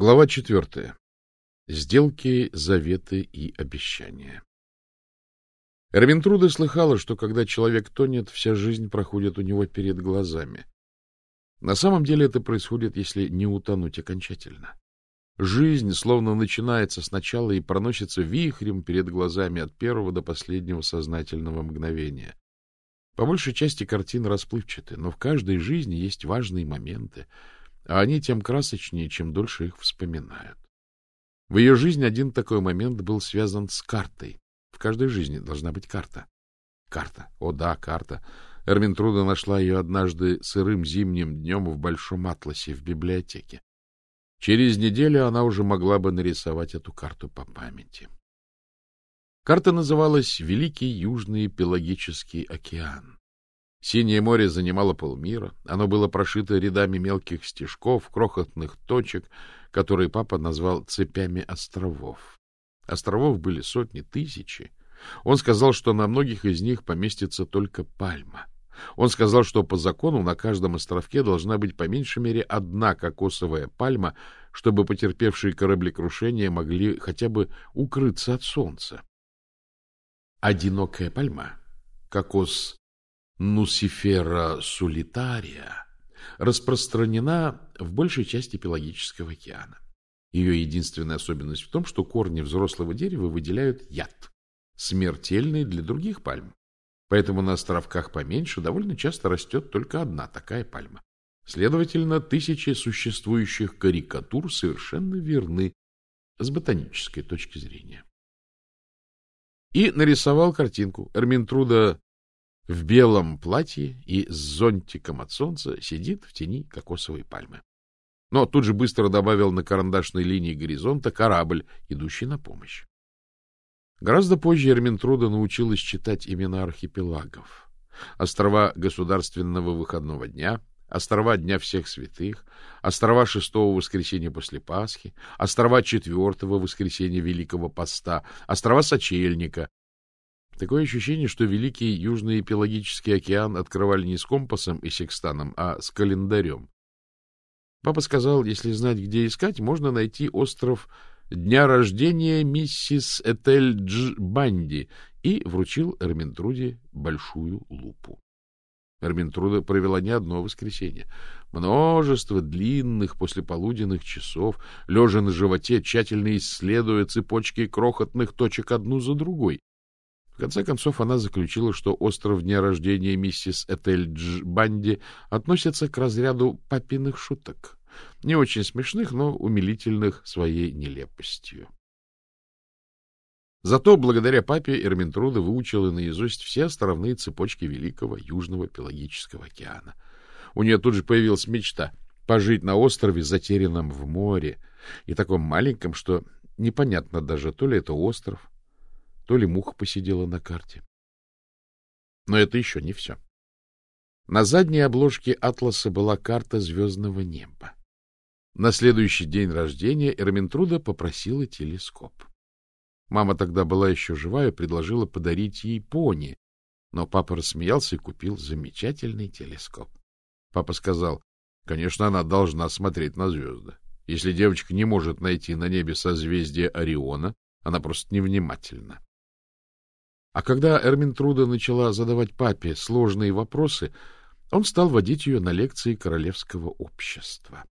Глава четвертая. Сделки, заветы и обещания. Эрминтруда слыхала, что когда человек тонет, вся жизнь проходит у него перед глазами. На самом деле это происходит, если не утонуть окончательно. Жизнь словно начинается сначала и проносится вихрем перед глазами от первого до последнего сознательного мгновения. По большей части картины расплывчаты, но в каждой жизни есть важные моменты, а они тем красочнее, чем дольше их вспоминают. В ее жизни один такой момент был связан с картой. В каждой жизни должна быть карта. Карта. О да, карта. Эрминтруда нашла ее однажды сырым зимним днем в Большом Атласе в библиотеке. Через неделю она уже могла бы нарисовать эту карту по памяти. Карта называлась «Великий Южный Пелагический океан». Синее море занимало полмира, оно было прошито рядами мелких стежков, крохотных точек, которые папа назвал цепями островов. Островов были сотни, тысячи. Он сказал, что на многих из них поместится только пальма. Он сказал, что по закону на каждом островке должна быть по меньшей мере одна кокосовая пальма, чтобы потерпевшие кораблекрушения могли хотя бы укрыться от солнца. Одинокая пальма, кокос Нусифера сулитария, распространена в большей части Пелагического океана. Ее единственная особенность в том, что корни взрослого дерева выделяют яд, смертельный для других пальм. Поэтому на островках поменьше довольно часто растет только одна такая пальма. Следовательно, тысячи существующих карикатур совершенно верны с ботанической точки зрения и нарисовал картинку. Эрминтруда в белом платье и с зонтиком от солнца сидит в тени кокосовой пальмы. Но тут же быстро добавил на карандашной линии горизонта корабль, идущий на помощь. Гораздо позже Эрминтруда научилась читать имена архипелагов. Острова государственного выходного дня, острова Дня всех святых, острова шестого воскресенья после Пасхи, острова четвертого воскресенья Великого Поста, острова Сочельника. Такое ощущение, что Великий Южный Пелагический океан открывали не с компасом и секстаном, а с календарем. Папа сказал, если знать, где искать, можно найти остров дня рождения миссис Этель Дж. Банди и вручил Эрминтруде большую лупу. Эрминтруда провела не одно воскресенье. Множество длинных послеполуденных часов, лежа на животе, тщательно исследуя цепочки крохотных точек одну за другой. В конце концов, она заключила, что остров дня рождения миссис Этель. Банди относится к разряду папиных шуток. Не очень смешных, но умилительных своей нелепостью. Зато благодаря папе Эрминтруда выучила наизусть все островные цепочки Великого Южного Пелагического океана. У нее тут же появилась мечта — пожить на острове, затерянном в море, и таком маленьком, что непонятно даже, то ли это остров, то ли муха посидела на карте. Но это еще не все. На задней обложке атласа была карта звездного неба. На следующий день рождения Эрминтруда попросила телескоп. Мама тогда была еще жива и предложила подарить ей пони, но папа рассмеялся и купил замечательный телескоп. Папа сказал, конечно, она должна смотреть на звезды. Если девочка не может найти на небе созвездие Ориона, она просто невнимательна. А когда Эрминтруда начала задавать папе сложные вопросы, он стал водить ее на лекции Королевского общества.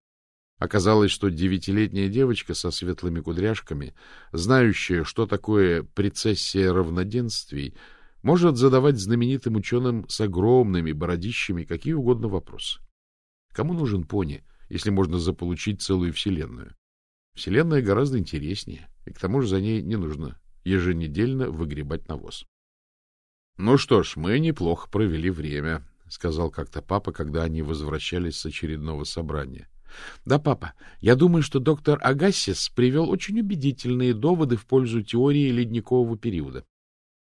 Оказалось, что девятилетняя девочка со светлыми кудряшками, знающая, что такое прецессия равноденствий, может задавать знаменитым ученым с огромными бородищами какие угодно вопросы. Кому нужен пони, если можно заполучить целую вселенную? Вселенная гораздо интереснее, и к тому же за ней не нужно еженедельно выгребать навоз. — Ну что ж, мы неплохо провели время, — сказал как-то папа, когда они возвращались с очередного собрания. — Да, папа, я думаю, что доктор Агассис привел очень убедительные доводы в пользу теории ледникового периода.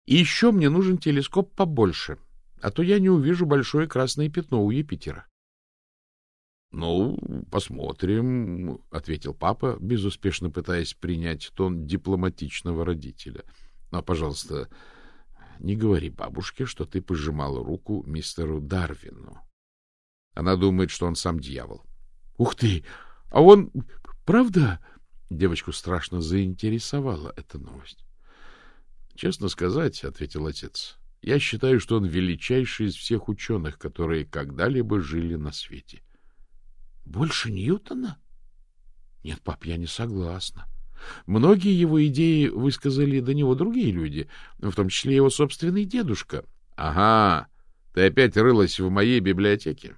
И еще мне нужен телескоп побольше, а то я не увижу большое красное пятно у Юпитера. — Ну, посмотрим, — ответил папа, безуспешно пытаясь принять тон дипломатичного родителя. — Но, пожалуйста, не говори бабушке, что ты пожимала руку мистеру Дарвину. Она думает, что он сам дьявол. Ух ты! А он, правда, Девочку страшно заинтересовала эта новость. — Честно сказать, — ответил отец, — я считаю, что он величайший из всех ученых, которые когда-либо жили на свете. — Больше Ньютона? — Нет, пап, я не согласна. Многие его идеи высказали до него другие люди, в том числе его собственный дедушка. — Ага, ты опять рылась в моей библиотеке.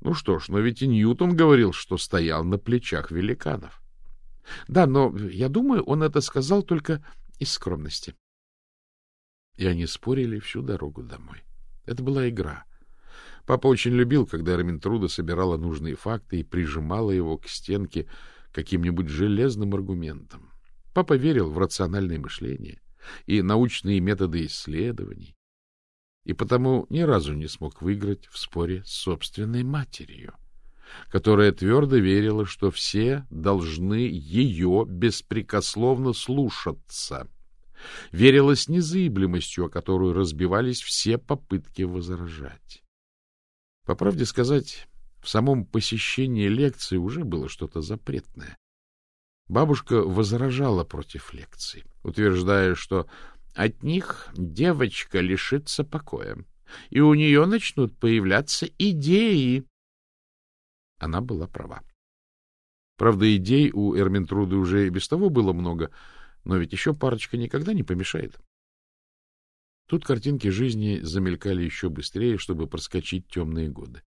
Ну что ж, но ведь и Ньютон говорил, что стоял на плечах великанов. Да, но я думаю, он это сказал только из скромности. И они спорили всю дорогу домой. Это была игра. Папа очень любил, когда Эрминтруда собирала нужные факты и прижимала его к стенке каким-нибудь железным аргументом. Папа верил в рациональное мышление и научные методы исследований, и потому ни разу не смог выиграть в споре с собственной матерью которая твердо верила, что все должны ее беспрекословно слушаться. Верила с незыблемостью, о которую разбивались все попытки возражать. По правде сказать, в самом посещении лекции уже было что-то запретное. Бабушка возражала против лекций, утверждая, что от них девочка лишится покоя, и у нее начнут появляться идеи, она была права. Правда, идей у Эрминтруды уже и без того было много, но ведь еще парочка никогда не помешает. Тут картинки жизни замелькали еще быстрее, чтобы проскочить темные годы.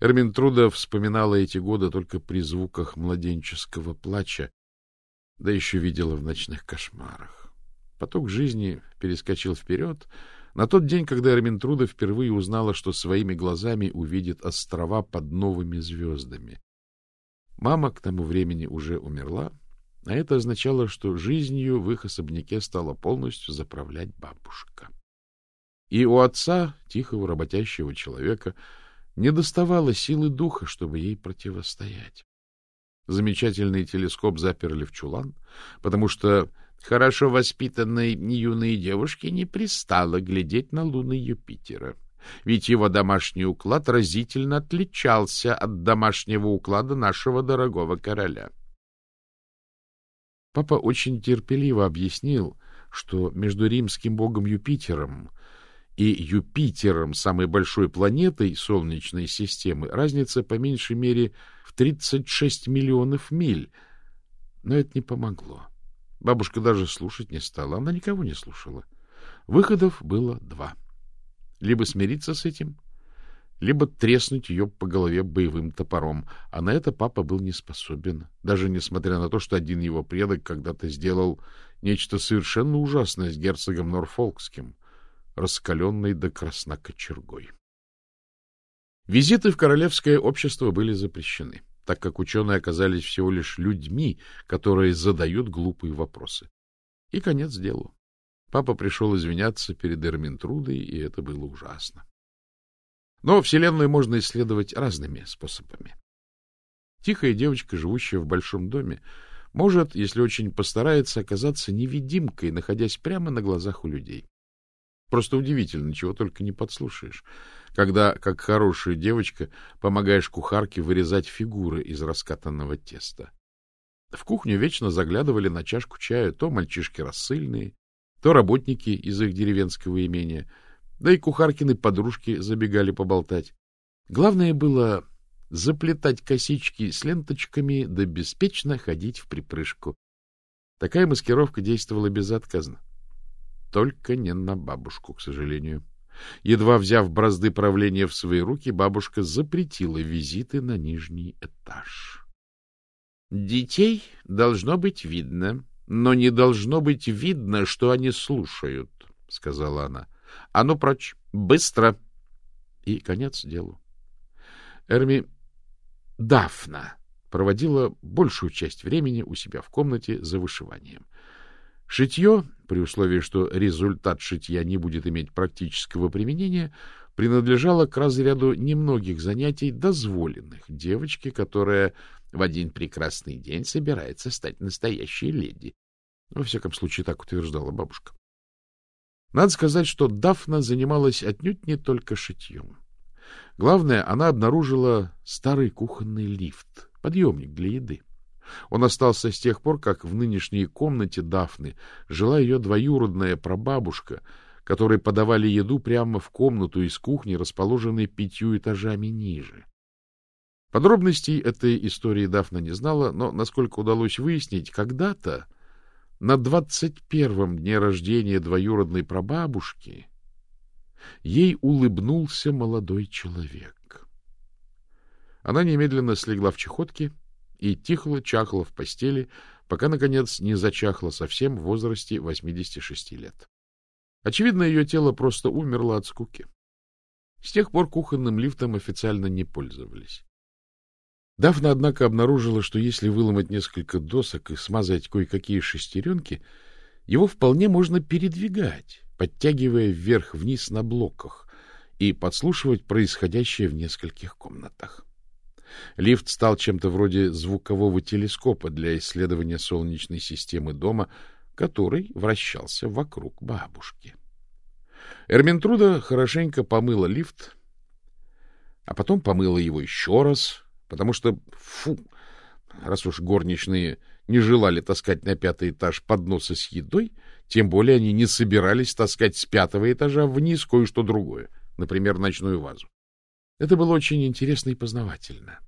Эрминтруда вспоминала эти годы только при звуках младенческого плача, да еще видела в ночных кошмарах. Поток жизни перескочил вперед, на тот день, когда Эрминтруда впервые узнала, что своими глазами увидит острова под новыми звездами. Мама к тому времени уже умерла, а это означало, что жизнью в их особняке стала полностью заправлять бабушка. И у отца, тихого работящего человека, не доставало силы духа, чтобы ей противостоять. Замечательный телескоп заперли в чулан, потому что Хорошо воспитанной юной девушке не пристало глядеть на луны Юпитера, ведь его домашний уклад разительно отличался от домашнего уклада нашего дорогого короля. Папа очень терпеливо объяснил, что между римским богом Юпитером и Юпитером, самой большой планетой Солнечной системы, разница по меньшей мере в 36 миллионов миль, но это не помогло. Бабушка даже слушать не стала. Она никого не слушала. Выходов было два. Либо смириться с этим, либо треснуть ее по голове боевым топором. А на это папа был не способен, даже несмотря на то, что один его предок когда-то сделал нечто совершенно ужасное с герцогом Норфолкским, раскаленный до красна кочергой. Визиты в королевское общество были запрещены так как ученые оказались всего лишь людьми, которые задают глупые вопросы. И конец делу. Папа пришел извиняться перед Эрминтрудой, и это было ужасно. Но Вселенную можно исследовать разными способами. Тихая девочка, живущая в большом доме, может, если очень постарается, оказаться невидимкой, находясь прямо на глазах у людей. Просто удивительно, чего только не подслушаешь когда, как хорошая девочка, помогаешь кухарке вырезать фигуры из раскатанного теста. В кухню вечно заглядывали на чашку чая то мальчишки рассыльные, то работники из их деревенского имения, да и кухаркины подружки забегали поболтать. Главное было заплетать косички с ленточками да беспечно ходить в припрыжку. Такая маскировка действовала безотказно. Только не на бабушку, к сожалению. Едва взяв бразды правления в свои руки, бабушка запретила визиты на нижний этаж. — Детей должно быть видно, но не должно быть видно, что они слушают, — сказала она. — А ну прочь, быстро! И конец делу. Эрми Дафна проводила большую часть времени у себя в комнате за вышиванием. Шитье, при условии, что результат шитья не будет иметь практического применения, принадлежало к разряду немногих занятий, дозволенных девочке, которая в один прекрасный день собирается стать настоящей леди. Во всяком случае, так утверждала бабушка. Надо сказать, что Дафна занималась отнюдь не только шитьем. Главное, она обнаружила старый кухонный лифт, подъемник для еды. Он остался с тех пор, как в нынешней комнате Дафны жила ее двоюродная прабабушка, которой подавали еду прямо в комнату из кухни, расположенной пятью этажами ниже. Подробностей этой истории Дафна не знала, но, насколько удалось выяснить, когда-то на двадцать первом дне рождения двоюродной прабабушки ей улыбнулся молодой человек. Она немедленно слегла в чехотке и тихо-чахла в постели, пока, наконец, не зачахла совсем в возрасте 86 лет. Очевидно, ее тело просто умерло от скуки. С тех пор кухонным лифтом официально не пользовались. Дафна, однако, обнаружила, что если выломать несколько досок и смазать кое-какие шестеренки, его вполне можно передвигать, подтягивая вверх-вниз на блоках и подслушивать происходящее в нескольких комнатах. Лифт стал чем-то вроде звукового телескопа для исследования солнечной системы дома, который вращался вокруг бабушки. Эрминтруда хорошенько помыла лифт, а потом помыла его еще раз, потому что, фу, раз уж горничные не желали таскать на пятый этаж подносы с едой, тем более они не собирались таскать с пятого этажа вниз кое-что другое, например, ночную вазу. Это было очень интересно и познавательно.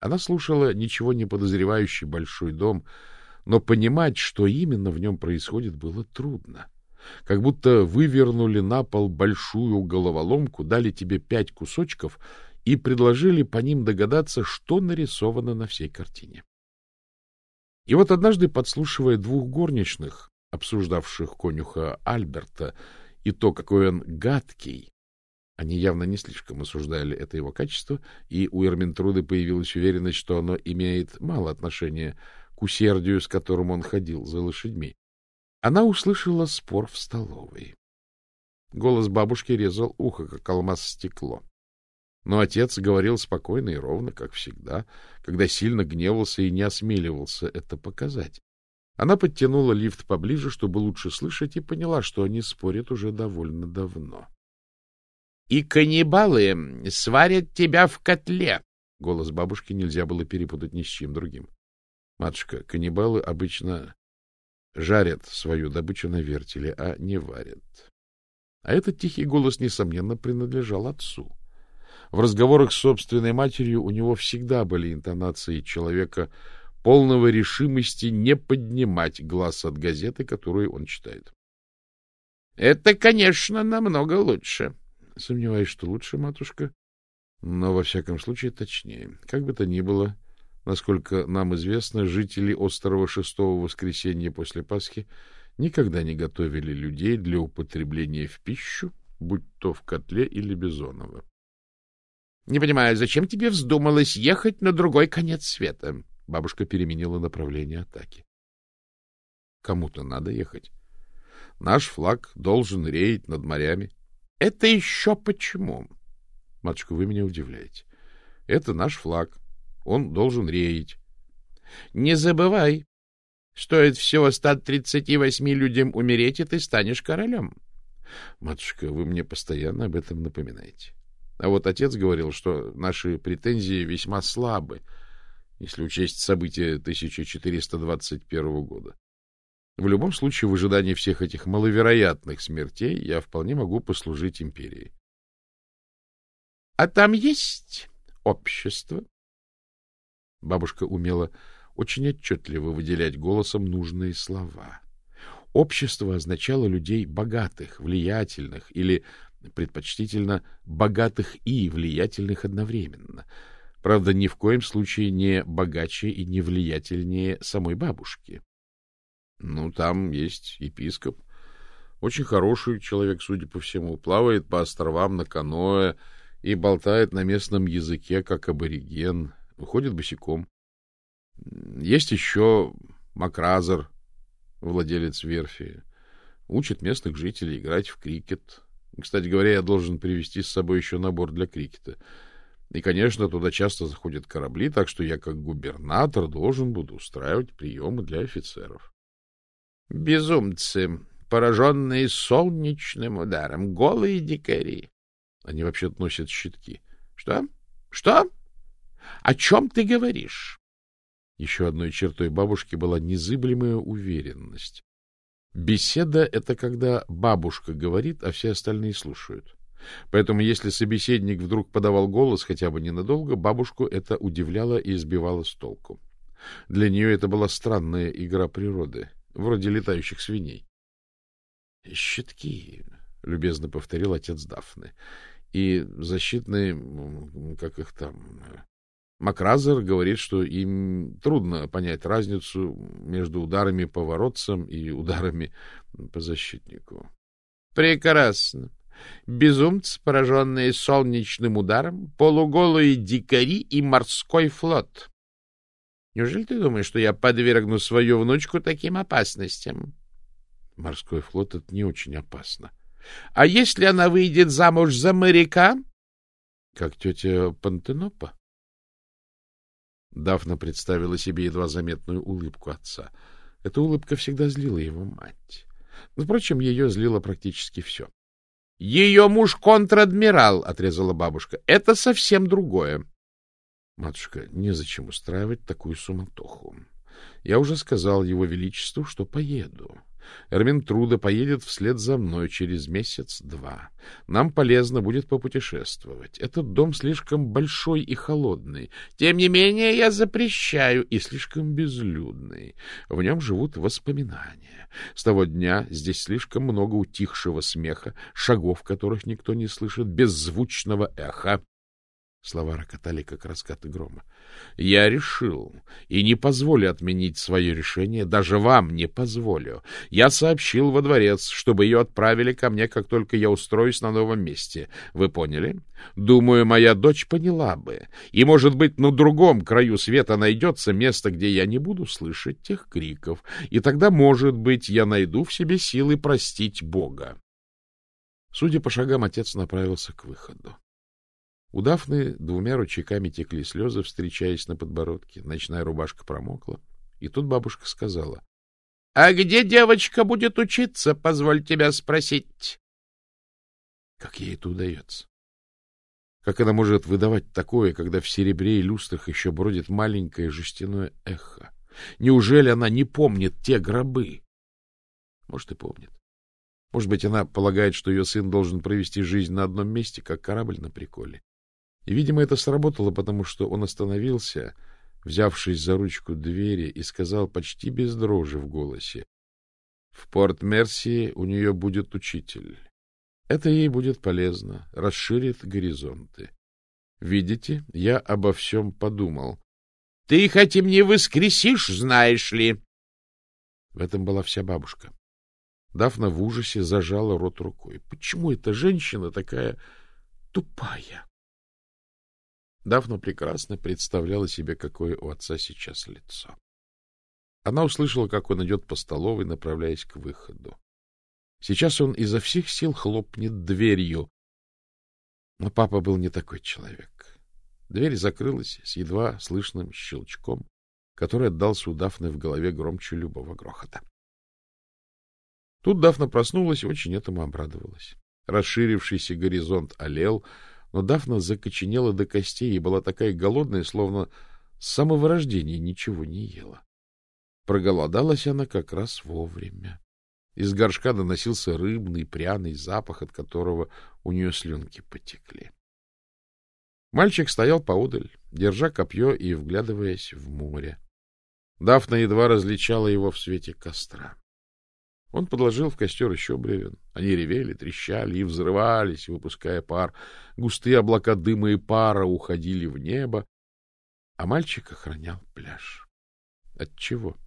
Она слушала ничего не подозревающий большой дом, но понимать, что именно в нем происходит, было трудно. Как будто вывернули на пол большую головоломку, дали тебе пять кусочков и предложили по ним догадаться, что нарисовано на всей картине. И вот однажды, подслушивая двух горничных, обсуждавших конюха Альберта, и то, какой он гадкий, они явно не слишком осуждали это его качество, и у Эрминтруды появилась уверенность, что оно имеет мало отношения к усердию, с которым он ходил за лошадьми. Она услышала спор в столовой. Голос бабушки резал ухо, как алмаз стекло. Но отец говорил спокойно и ровно, как всегда, когда сильно гневался и не осмеливался это показать. Она подтянула лифт поближе, чтобы лучше слышать, и поняла, что они спорят уже довольно давно. — И каннибалы сварят тебя в котле! — голос бабушки нельзя было перепутать ни с чем другим. — Матушка, каннибалы обычно жарят свою добычу на вертеле, а не варят. А этот тихий голос, несомненно, принадлежал отцу. В разговорах с собственной матерью у него всегда были интонации человека, полного решимости не поднимать глаз от газеты, которую он читает. — Это, конечно, намного лучше. — Сомневаюсь, что лучше, матушка. Но, во всяком случае, точнее. Как бы то ни было, насколько нам известно, жители острова Шестого Воскресенья после Пасхи никогда не готовили людей для употребления в пищу, будь то в котле или бизоново. — Не понимаю, зачем тебе вздумалось ехать на другой конец света? Бабушка переменила направление атаки. — Кому-то надо ехать. Наш флаг должен реять над морями. — Это еще почему? — Матушка, вы меня удивляете. Это наш флаг. Он должен реять. — Не забывай, стоит всего 138 людям умереть, и ты станешь королем. — Матушка, вы мне постоянно об этом напоминаете. А вот отец говорил, что наши претензии весьма слабы, если учесть события 1421 года. В любом случае, в ожидании всех этих маловероятных смертей я вполне могу послужить империи. — А там есть общество? Бабушка умела очень отчетливо выделять голосом нужные слова. Общество означало людей богатых, влиятельных или предпочтительно богатых и влиятельных одновременно. Правда, ни в коем случае не богаче и не влиятельнее самой бабушки. Ну, там есть епископ. Очень хороший человек, судя по всему. Плавает по островам на каноэ и болтает на местном языке, как абориген. Ходит босиком. Есть еще Макразер, владелец верфи. Учит местных жителей играть в крикет. Кстати говоря, я должен привезти с собой еще набор для крикета. И, конечно, туда часто заходят корабли, так что я, как губернатор, должен буду устраивать приемы для офицеров. Безумцы, пораженные солнечным ударом, голые дикари. Они вообще носят щитки. Что? Что? О чем ты говоришь? Еще одной чертой бабушки была незыблемая уверенность. Беседа — это когда бабушка говорит, а все остальные слушают. Поэтому если собеседник вдруг подавал голос хотя бы ненадолго, бабушку это удивляло и избивало с толку. Для нее это была странная игра природы, вроде летающих свиней. — Щитки, — любезно повторил отец Дафны, — и защитные, как их там... Макразер говорит, что им трудно понять разницу между ударами по воротцам и ударами по защитнику. — Прекрасно. Безумцы, пораженные солнечным ударом, полуголые дикари и морской флот. Неужели ты думаешь, что я подвергну свою внучку таким опасностям? Морской флот — это не очень опасно. А если она выйдет замуж за моряка? Как тетя Пантенопа? Дафна представила себе едва заметную улыбку отца. Эта улыбка всегда злила его мать. Впрочем, ее злило практически все. — Ее муж контр-адмирал, — отрезала бабушка. — Это совсем другое. — Матушка, незачем устраивать такую суматоху. Я уже сказал его величеству, что поеду. Эрминтруда поедет вслед за мной через месяц-два. Нам полезно будет попутешествовать. Этот дом слишком большой и холодный. Тем не менее, я запрещаю и слишком безлюдный. В нем живут воспоминания. С того дня здесь слишком много утихшего смеха, шагов которых никто не слышит, беззвучного эха. Слова рокотали, как раскаты грома. Я решил и не позволю отменить свое решение, даже вам не позволю. Я сообщил во дворец, чтобы ее отправили ко мне, как только я устроюсь на новом месте. Вы поняли? Думаю, моя дочь поняла бы. И, может быть, на другом краю света найдется место, где я не буду слышать тех криков. И тогда, может быть, я найду в себе силы простить Бога. Судя по шагам, отец направился к выходу. У Дафны двумя ручейками текли слезы, встречаясь на подбородке. Ночная рубашка промокла. И тут бабушка сказала. — А где девочка будет учиться, позволь тебя спросить? Как ей это удается? Как она может выдавать такое, когда в серебре и люстрах еще бродит маленькое жестяное эхо? Неужели она не помнит те гробы? Может, и помнит. Может быть, она полагает, что ее сын должен провести жизнь на одном месте, как корабль на приколе. И, видимо, это сработало, потому что он остановился, взявшись за ручку двери, и сказал почти без дрожи в голосе. В Порт-Мерсии у нее будет учитель. Это ей будет полезно, расширит горизонты. Видите, я обо всем подумал. — Ты хоть и мне воскресишь, знаешь ли? В этом была вся бабушка. Дафна в ужасе зажала рот рукой. Почему эта женщина такая тупая? Дафна прекрасно представляла себе, какое у отца сейчас лицо. Она услышала, как он идет по столовой, направляясь к выходу. Сейчас он изо всех сил хлопнет дверью. Но папа был не такой человек. Дверь закрылась с едва слышным щелчком, который отдался у Дафны в голове громче любого грохота. Тут Дафна проснулась и очень этому обрадовалась. Расширившийся горизонт олел, но Дафна закоченела до костей и была такая голодная, словно с самого рождения ничего не ела. Проголодалась она как раз вовремя. Из горшка доносился рыбный пряный запах, от которого у нее слюнки потекли. Мальчик стоял поодаль, держа копье и вглядываясь в море. Дафна едва различала его в свете костра. Он подложил в костер еще бревен. Они ревели, трещали и взрывались, выпуская пар. Густые облака дыма и пара уходили в небо, а мальчик охранял пляж. От чего?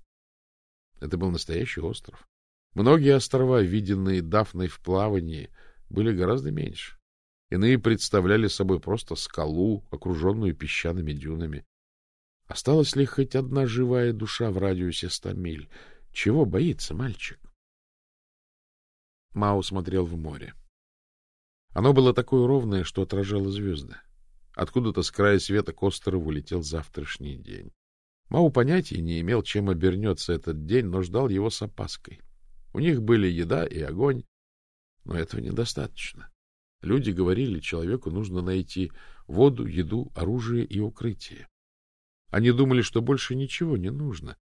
Это был настоящий остров. Многие острова, виденные Дафной в плавании, были гораздо меньше. Иные представляли собой просто скалу, окруженную песчаными дюнами. Осталась ли хоть одна живая душа в радиусе ста миль? Чего боится мальчик? Мао смотрел в море. Оно было такое ровное, что отражало звезды. Откуда-то с края света к острову летел завтрашний день. Мау понятия не имел, чем обернется этот день, но ждал его с опаской. У них были еда и огонь, но этого недостаточно. Люди говорили, человеку нужно найти воду, еду, оружие и укрытие. Они думали, что больше ничего не нужно,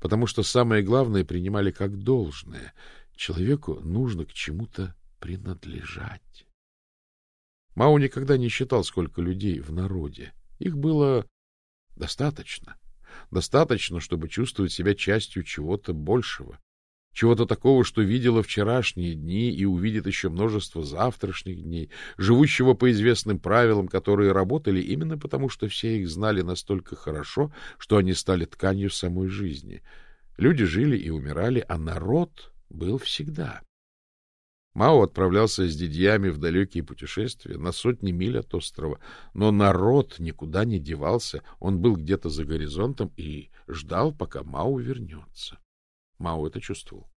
потому что самое главное принимали как должное. Человеку нужно к чему-то принадлежать. Мау никогда не считал, сколько людей в народе. Их было достаточно. Достаточно, чтобы чувствовать себя частью чего-то большего, чего-то такого, что видела вчерашние дни и увидит еще множество завтрашних дней, живущего по известным правилам, которые работали именно потому, что все их знали настолько хорошо, что они стали тканью самой жизни. Люди жили и умирали, а народ был всегда. Мао отправлялся с дядьями в далекие путешествия, на сотни миль от острова, но народ никуда не девался, он был где-то за горизонтом и ждал, пока Мао вернется. Мао это чувствовал.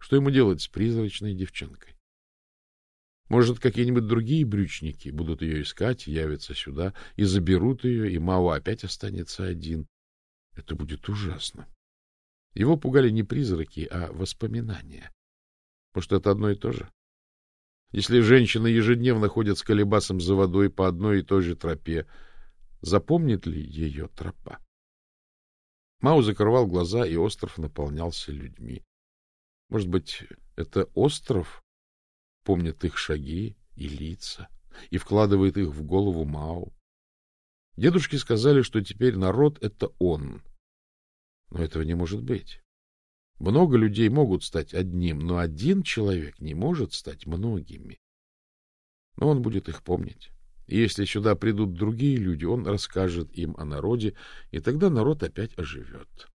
Что ему делать с призрачной девчонкой? Может, какие-нибудь другие брючники будут ее искать, явятся сюда и заберут ее, и Мао опять останется один. Это будет ужасно. Его пугали не призраки, а воспоминания. Может, это одно и то же? Если женщина ежедневно ходит с колебасом за водой по одной и той же тропе, запомнит ли ее тропа? Мау закрывал глаза, и остров наполнялся людьми. Может быть, это остров помнит их шаги и лица и вкладывает их в голову Мау. Дедушки сказали, что теперь народ — это он. Но этого не может быть. Много людей могут стать одним, но один человек не может стать многими. Но он будет их помнить. И если сюда придут другие люди, он расскажет им о народе, и тогда народ опять оживет.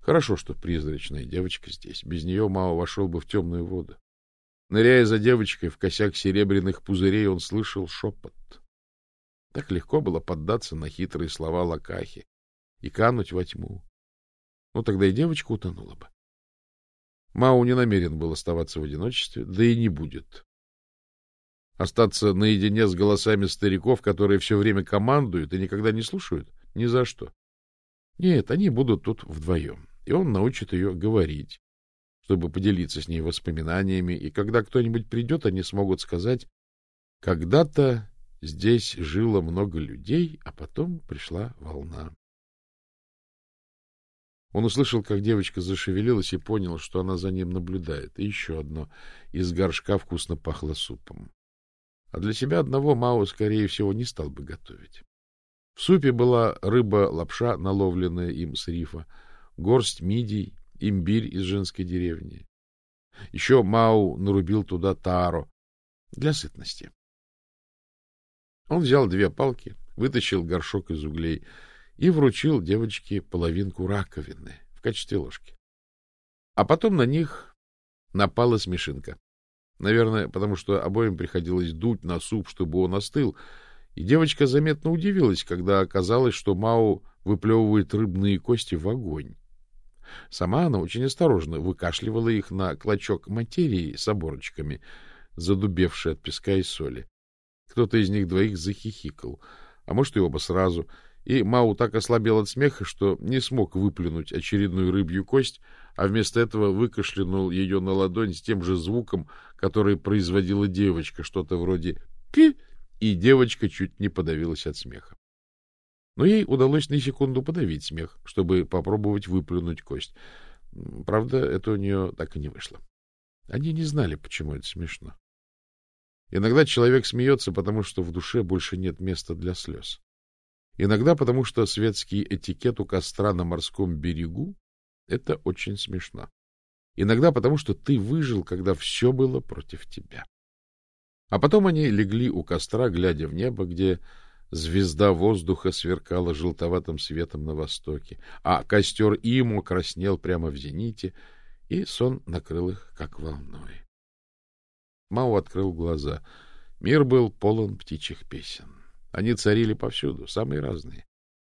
Хорошо, что призрачная девочка здесь. Без нее Мао вошел бы в темную воду. Ныряя за девочкой в косяк серебряных пузырей, он слышал шепот. Так легко было поддаться на хитрые слова Лакахи и кануть во тьму. Ну, тогда и девочка утонула бы. Мау не намерен был оставаться в одиночестве, да и не будет. Остаться наедине с голосами стариков, которые все время командуют и никогда не слушают? Ни за что. Нет, они будут тут вдвоем, и он научит ее говорить, чтобы поделиться с ней воспоминаниями, и когда кто-нибудь придет, они смогут сказать, когда-то здесь жило много людей, а потом пришла волна. Он услышал, как девочка зашевелилась и понял, что она за ним наблюдает. И еще одно. Из горшка вкусно пахло супом. А для себя одного Мао, скорее всего, не стал бы готовить. В супе была рыба-лапша, наловленная им с рифа, горсть мидий, имбирь из женской деревни. Еще Мау нарубил туда таро для сытности. Он взял две палки, вытащил горшок из углей и вручил девочке половинку раковины в качестве ложки. А потом на них напала смешинка. Наверное, потому что обоим приходилось дуть на суп, чтобы он остыл. И девочка заметно удивилась, когда оказалось, что Мау выплевывает рыбные кости в огонь. Сама она очень осторожно выкашливала их на клочок материи с оборочками, задубевший от песка и соли. Кто-то из них двоих захихикал, а может и оба сразу — и Мау так ослабел от смеха, что не смог выплюнуть очередную рыбью кость, а вместо этого выкашлянул ее на ладонь с тем же звуком, который производила девочка, что-то вроде «пи», и девочка чуть не подавилась от смеха. Но ей удалось на секунду подавить смех, чтобы попробовать выплюнуть кость. Правда, это у нее так и не вышло. Они не знали, почему это смешно. Иногда человек смеется, потому что в душе больше нет места для слез. Иногда потому, что светский этикет у костра на морском берегу — это очень смешно. Иногда потому, что ты выжил, когда все было против тебя. А потом они легли у костра, глядя в небо, где звезда воздуха сверкала желтоватым светом на востоке, а костер Имо краснел прямо в зените, и сон накрыл их, как волной. Мао открыл глаза. Мир был полон птичьих песен. Они царили повсюду, самые разные.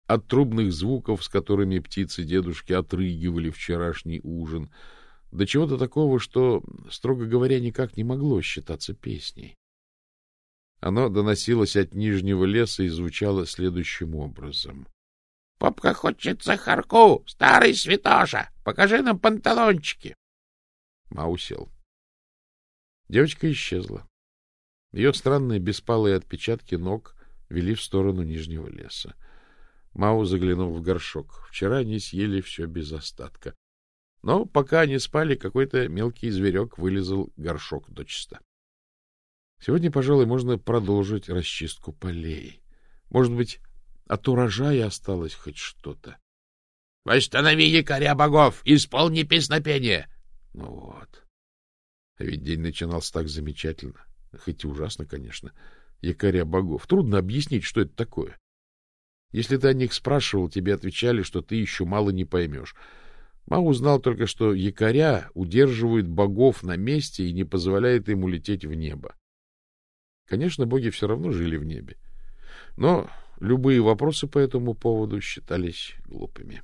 От трубных звуков, с которыми птицы дедушки отрыгивали вчерашний ужин, до чего-то такого, что, строго говоря, никак не могло считаться песней. Оно доносилось от нижнего леса и звучало следующим образом. — Попка хочет сахарку, старый святоша! Покажи нам панталончики! Мау сел. Девочка исчезла. Ее странные беспалые отпечатки ног вели в сторону нижнего леса. Мау заглянул в горшок. Вчера они съели все без остатка. Но пока они спали, какой-то мелкий зверек вылезал горшок дочисто. Сегодня, пожалуй, можно продолжить расчистку полей. Может быть, от урожая осталось хоть что-то. — Восстанови якоря богов! Исполни песнопение! Ну вот. А ведь день начинался так замечательно. Хоть и ужасно, конечно. Якоря богов. Трудно объяснить, что это такое. Если ты о них спрашивал, тебе отвечали, что ты еще мало не поймешь. Мау узнал только, что якоря удерживают богов на месте и не позволяют им улететь в небо. Конечно, боги все равно жили в небе. Но любые вопросы по этому поводу считались глупыми.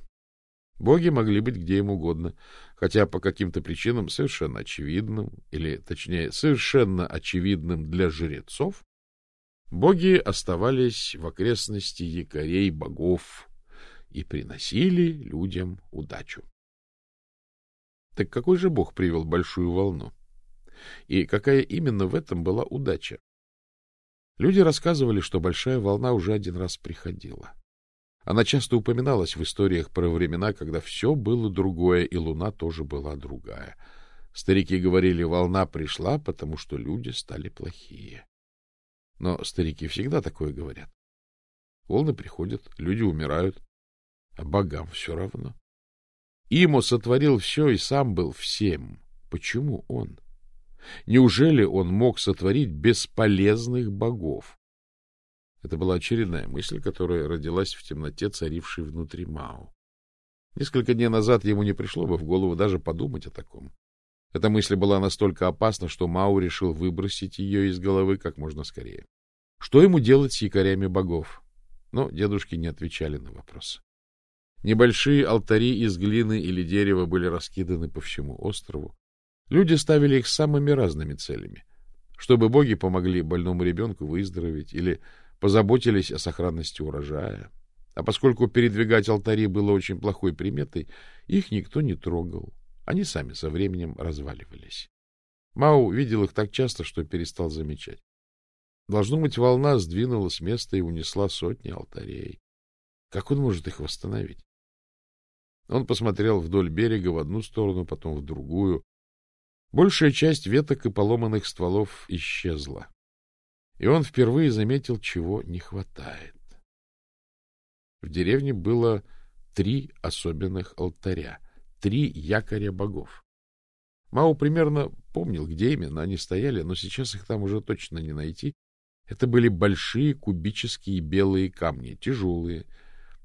Боги могли быть где им угодно, хотя по каким-то причинам совершенно очевидным, или, точнее, совершенно очевидным для жрецов, боги оставались в окрестности якорей богов и приносили людям удачу. Так какой же бог привел большую волну? И какая именно в этом была удача? Люди рассказывали, что большая волна уже один раз приходила. Она часто упоминалась в историях про времена, когда все было другое, и луна тоже была другая. Старики говорили, волна пришла, потому что люди стали плохие. Но старики всегда такое говорят. Волны приходят, люди умирают, а богам все равно. Имо сотворил все и сам был всем. Почему он? Неужели он мог сотворить бесполезных богов? Это была очередная мысль, которая родилась в темноте, царившей внутри Мао. Несколько дней назад ему не пришло бы в голову даже подумать о таком. Эта мысль была настолько опасна, что Мао решил выбросить ее из головы как можно скорее. Что ему делать с якорями богов? Но дедушки не отвечали на вопросы. Небольшие алтари из глины или дерева были раскиданы по всему острову. Люди ставили их самыми разными целями. Чтобы боги помогли больному ребенку выздороветь или позаботились о сохранности урожая. А поскольку передвигать алтари было очень плохой приметой, их никто не трогал. Они сами со временем разваливались. Мау видел их так часто, что перестал замечать. Должно быть, волна сдвинула с места и унесла сотни алтарей. Как он может их восстановить? Он посмотрел вдоль берега в одну сторону, потом в другую. Большая часть веток и поломанных стволов исчезла и он впервые заметил, чего не хватает. В деревне было три особенных алтаря, три якоря богов. Мао примерно помнил, где именно они стояли, но сейчас их там уже точно не найти. Это были большие кубические белые камни, тяжелые,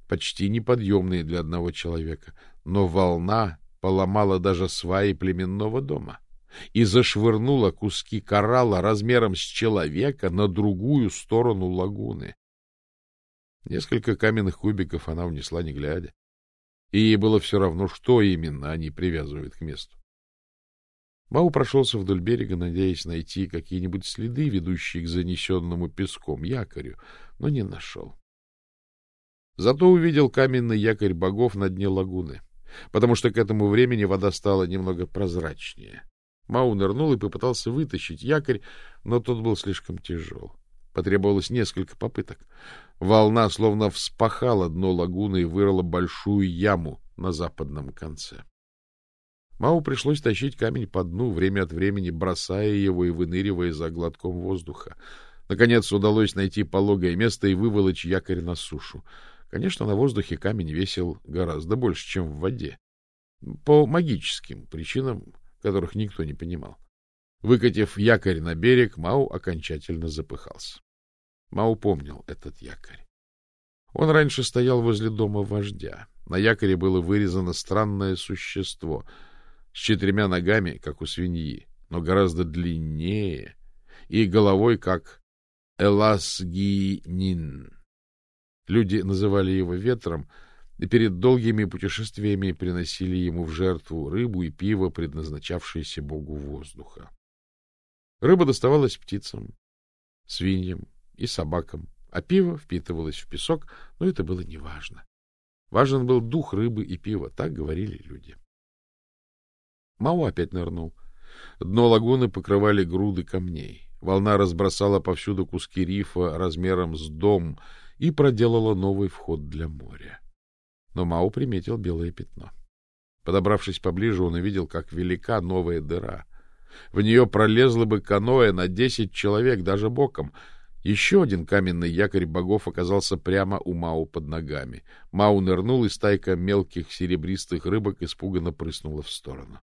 почти неподъемные для одного человека, но волна поломала даже сваи племенного дома и зашвырнула куски коралла размером с человека на другую сторону лагуны. Несколько каменных кубиков она унесла, не глядя, и ей было все равно, что именно они привязывают к месту. Мау прошелся вдоль берега, надеясь найти какие-нибудь следы, ведущие к занесенному песком якорю, но не нашел. Зато увидел каменный якорь богов на дне лагуны, потому что к этому времени вода стала немного прозрачнее. Мау нырнул и попытался вытащить якорь, но тот был слишком тяжел. Потребовалось несколько попыток. Волна словно вспахала дно лагуны и вырыла большую яму на западном конце. Мау пришлось тащить камень по дну, время от времени бросая его и выныривая за глотком воздуха. Наконец удалось найти пологое место и выволочь якорь на сушу. Конечно, на воздухе камень весил гораздо больше, чем в воде. По магическим причинам которых никто не понимал. Выкатив якорь на берег, Мау окончательно запыхался. Мау помнил этот якорь. Он раньше стоял возле дома вождя. На якоре было вырезано странное существо с четырьмя ногами, как у свиньи, но гораздо длиннее, и головой, как Эласгинин. Люди называли его ветром, и перед долгими путешествиями приносили ему в жертву рыбу и пиво, предназначавшиеся богу воздуха. Рыба доставалась птицам, свиньям и собакам, а пиво впитывалось в песок, но это было неважно. Важен был дух рыбы и пива, так говорили люди. Мао опять нырнул. Дно лагуны покрывали груды камней. Волна разбросала повсюду куски рифа размером с дом, и проделала новый вход для моря. Но Мау приметил белое пятно. Подобравшись поближе, он увидел, как велика новая дыра. В нее пролезло бы каноэ на десять человек, даже боком. Еще один каменный якорь богов оказался прямо у Мау под ногами. Мау нырнул, и стайка мелких серебристых рыбок испуганно прыснула в сторону.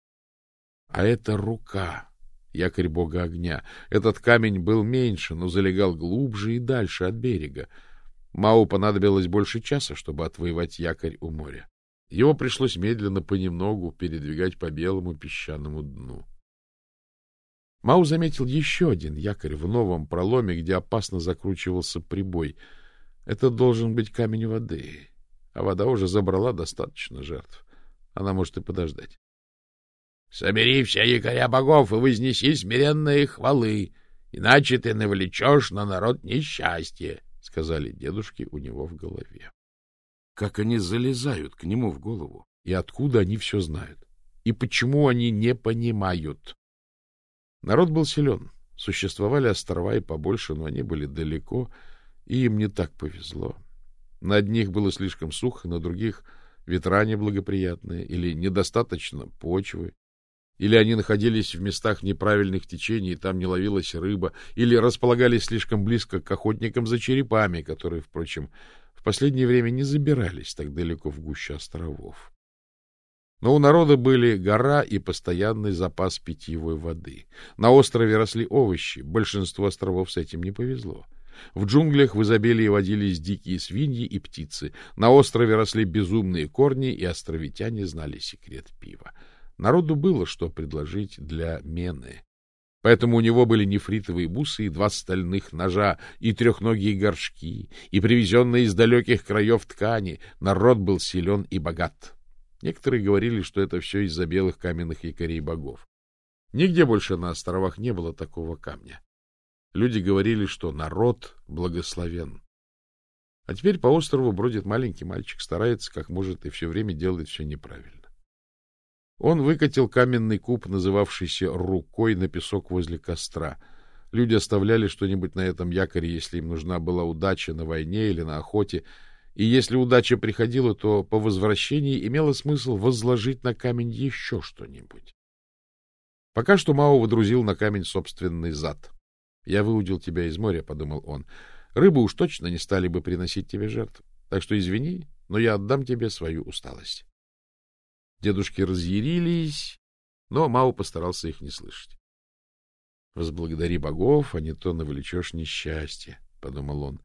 А это рука, якорь бога огня. Этот камень был меньше, но залегал глубже и дальше от берега. Мау понадобилось больше часа, чтобы отвоевать якорь у моря. Его пришлось медленно, понемногу передвигать по белому песчаному дну. Мау заметил еще один якорь в новом проломе, где опасно закручивался прибой. Это должен быть камень воды, а вода уже забрала достаточно жертв. Она может и подождать. — Собери все якоря богов и вознеси смиренные хвалы, иначе ты навлечешь на народ несчастье, — сказали дедушки у него в голове. Как они залезают к нему в голову? И откуда они все знают? И почему они не понимают? Народ был силен. Существовали острова и побольше, но они были далеко, и им не так повезло. На одних было слишком сухо, на других ветра неблагоприятные или недостаточно почвы, или они находились в местах неправильных течений, и там не ловилась рыба, или располагались слишком близко к охотникам за черепами, которые, впрочем, в последнее время не забирались так далеко в гущу островов. Но у народа были гора и постоянный запас питьевой воды. На острове росли овощи, большинству островов с этим не повезло. В джунглях в изобилии водились дикие свиньи и птицы. На острове росли безумные корни, и островитяне знали секрет пива. Народу было что предложить для мены. Поэтому у него были нефритовые бусы и два стальных ножа, и трехногие горшки, и привезенные из далеких краев ткани. Народ был силен и богат. Некоторые говорили, что это все из-за белых каменных якорей богов. Нигде больше на островах не было такого камня. Люди говорили, что народ благословен. А теперь по острову бродит маленький мальчик, старается как может и все время делает все неправильно. Он выкатил каменный куб, называвшийся рукой, на песок возле костра. Люди оставляли что-нибудь на этом якоре, если им нужна была удача на войне или на охоте, и если удача приходила, то по возвращении имело смысл возложить на камень еще что-нибудь. Пока что Мао водрузил на камень собственный зад. «Я выудил тебя из моря», — подумал он. «Рыбы уж точно не стали бы приносить тебе жертв. Так что извини, но я отдам тебе свою усталость». Дедушки разъярились, но Мао постарался их не слышать. «Возблагодари богов, а не то навлечешь несчастье», — подумал он.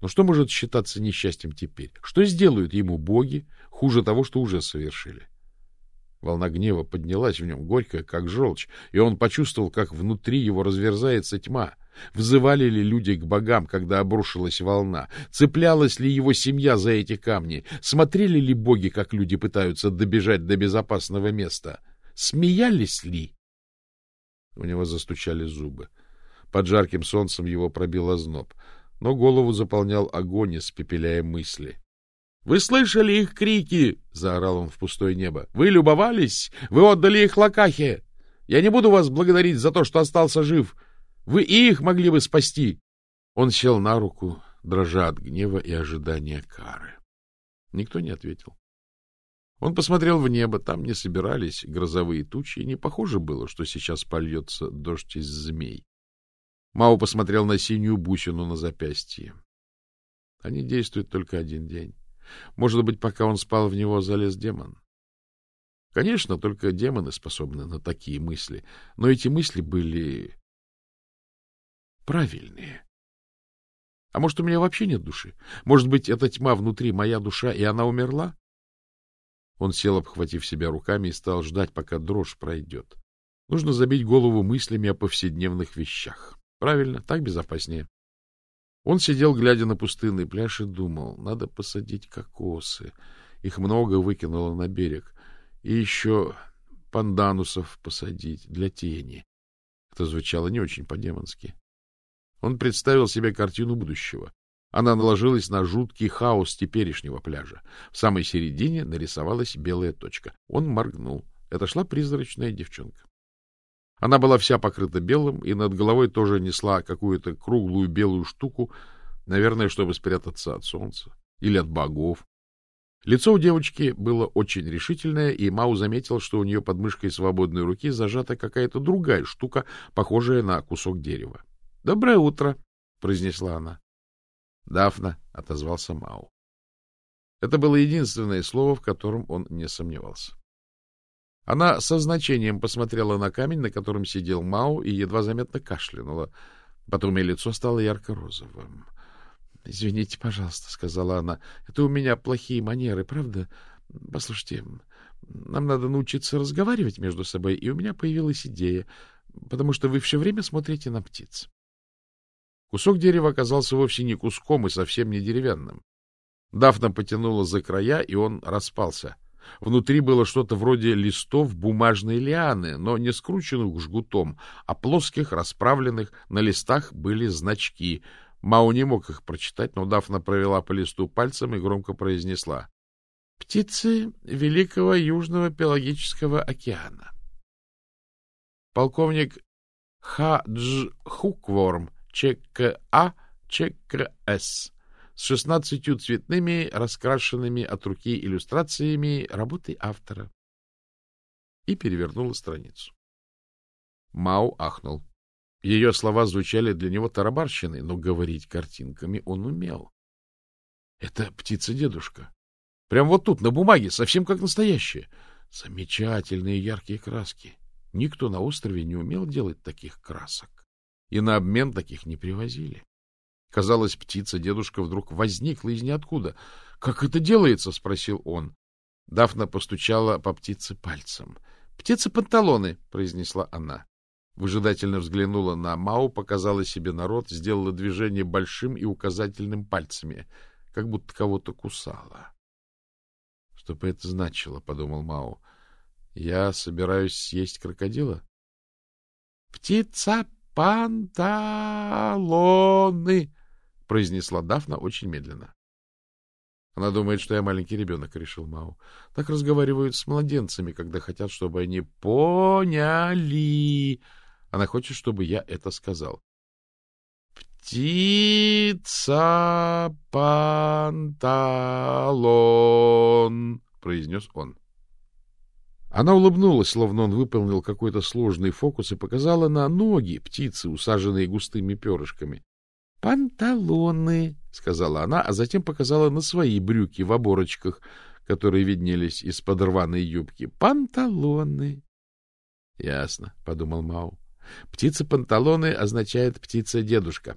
Но что может считаться несчастьем теперь? Что сделают ему боги хуже того, что уже совершили? Волна гнева поднялась в нем, горькая, как желчь, и он почувствовал, как внутри его разверзается тьма. Взывали ли люди к богам, когда обрушилась волна? Цеплялась ли его семья за эти камни? Смотрели ли боги, как люди пытаются добежать до безопасного места? Смеялись ли? У него застучали зубы. Под жарким солнцем его пробил озноб но голову заполнял огонь, испепеляя мысли. — Вы слышали их крики? — заорал он в пустое небо. — Вы любовались? Вы отдали их Лакахе! Я не буду вас благодарить за то, что остался жив. Вы и их могли бы спасти. Он сел на руку, дрожа от гнева и ожидания кары. Никто не ответил. Он посмотрел в небо, там не собирались грозовые тучи, и не похоже было, что сейчас польется дождь из змей. Мау посмотрел на синюю бусину на запястье. Они действуют только один день. Может быть, пока он спал, в него залез демон. Конечно, только демоны способны на такие мысли, но эти мысли были правильные. А может, у меня вообще нет души? Может быть, эта тьма внутри моя душа, и она умерла? Он сел, обхватив себя руками, и стал ждать, пока дрожь пройдет. Нужно забить голову мыслями о повседневных вещах. Правильно, так безопаснее. Он сидел, глядя на пустынный пляж, и думал, надо посадить кокосы. Их много выкинуло на берег. И еще панданусов посадить для тени. Это звучало не очень по-демонски. Он представил себе картину будущего. Она наложилась на жуткий хаос теперешнего пляжа. В самой середине нарисовалась белая точка. Он моргнул. Это шла призрачная девчонка. Она была вся покрыта белым и над головой тоже несла какую-то круглую белую штуку, Наверное, чтобы спрятаться от солнца или от богов. Лицо у девочки было очень решительное, и Мау заметил, что у нее под мышкой свободной руки зажата какая-то другая штука, похожая на кусок дерева. — Доброе утро, — произнесла она. — Дафна, — отозвался Мау. Это было единственное слово, в котором он не сомневался. Она со значением посмотрела на камень, на котором сидел Мау, и едва заметно кашлянула. Потом ее лицо стало ярко-розовым. — Извините, пожалуйста, — сказала она. — Это у меня плохие манеры, правда? Послушайте, нам надо научиться разговаривать между собой, и у меня появилась идея, потому что вы все время смотрите на птиц. Кусок дерева оказался вовсе не куском и совсем не деревянным. Дафна потянула за края, и он распался. Внутри было что-то вроде листов бумажной лианы, но не скрученных жгутом, а плоских, расправленных. На листах были значки — Мау не мог их прочитать, но Дафна провела по листу пальцем и громко произнесла. — Птицы Великого Южного Пелагического океана. Полковник Х.Дж. Хукворм, ЧКА, ЧКС, с шестнадцатью цветными, раскрашенными от руки иллюстрациями работы автора. И перевернула страницу. Мау ахнул. Ее слова звучали для него тарабарщиной, но говорить картинками он умел. Это птица-дедушка. Прям вот тут, на бумаге, совсем как настоящая. Замечательные яркие краски. Никто на острове не умел делать таких красок. И на обмен таких не привозили. Казалось, птица-дедушка вдруг возникла из ниоткуда. — Как это делается? — спросил он. Дафна постучала по птице пальцем. — Птица-панталоны, — произнесла она. Выжидательно взглянула на Мау, показала себе народ, сделала движение большим и указательным пальцами, как будто кого-то кусала. — Что бы это значило? — подумал Мау. — Я собираюсь съесть крокодила? — Птица панталоны! — произнесла Дафна очень медленно. Она думает, что я маленький ребенок, — решил Мау. Так разговаривают с младенцами, когда хотят, чтобы они поняли, она хочет, чтобы я это сказал. «Птица панталон», — произнес он. Она улыбнулась, словно он выполнил какой-то сложный фокус и показала на ноги птицы, усаженные густыми перышками. — Панталоны, — сказала она, а затем показала на свои брюки в оборочках, которые виднелись из-под рваной юбки. — Панталоны. — Ясно, — подумал Мау. Птица-панталоны означает птица-дедушка.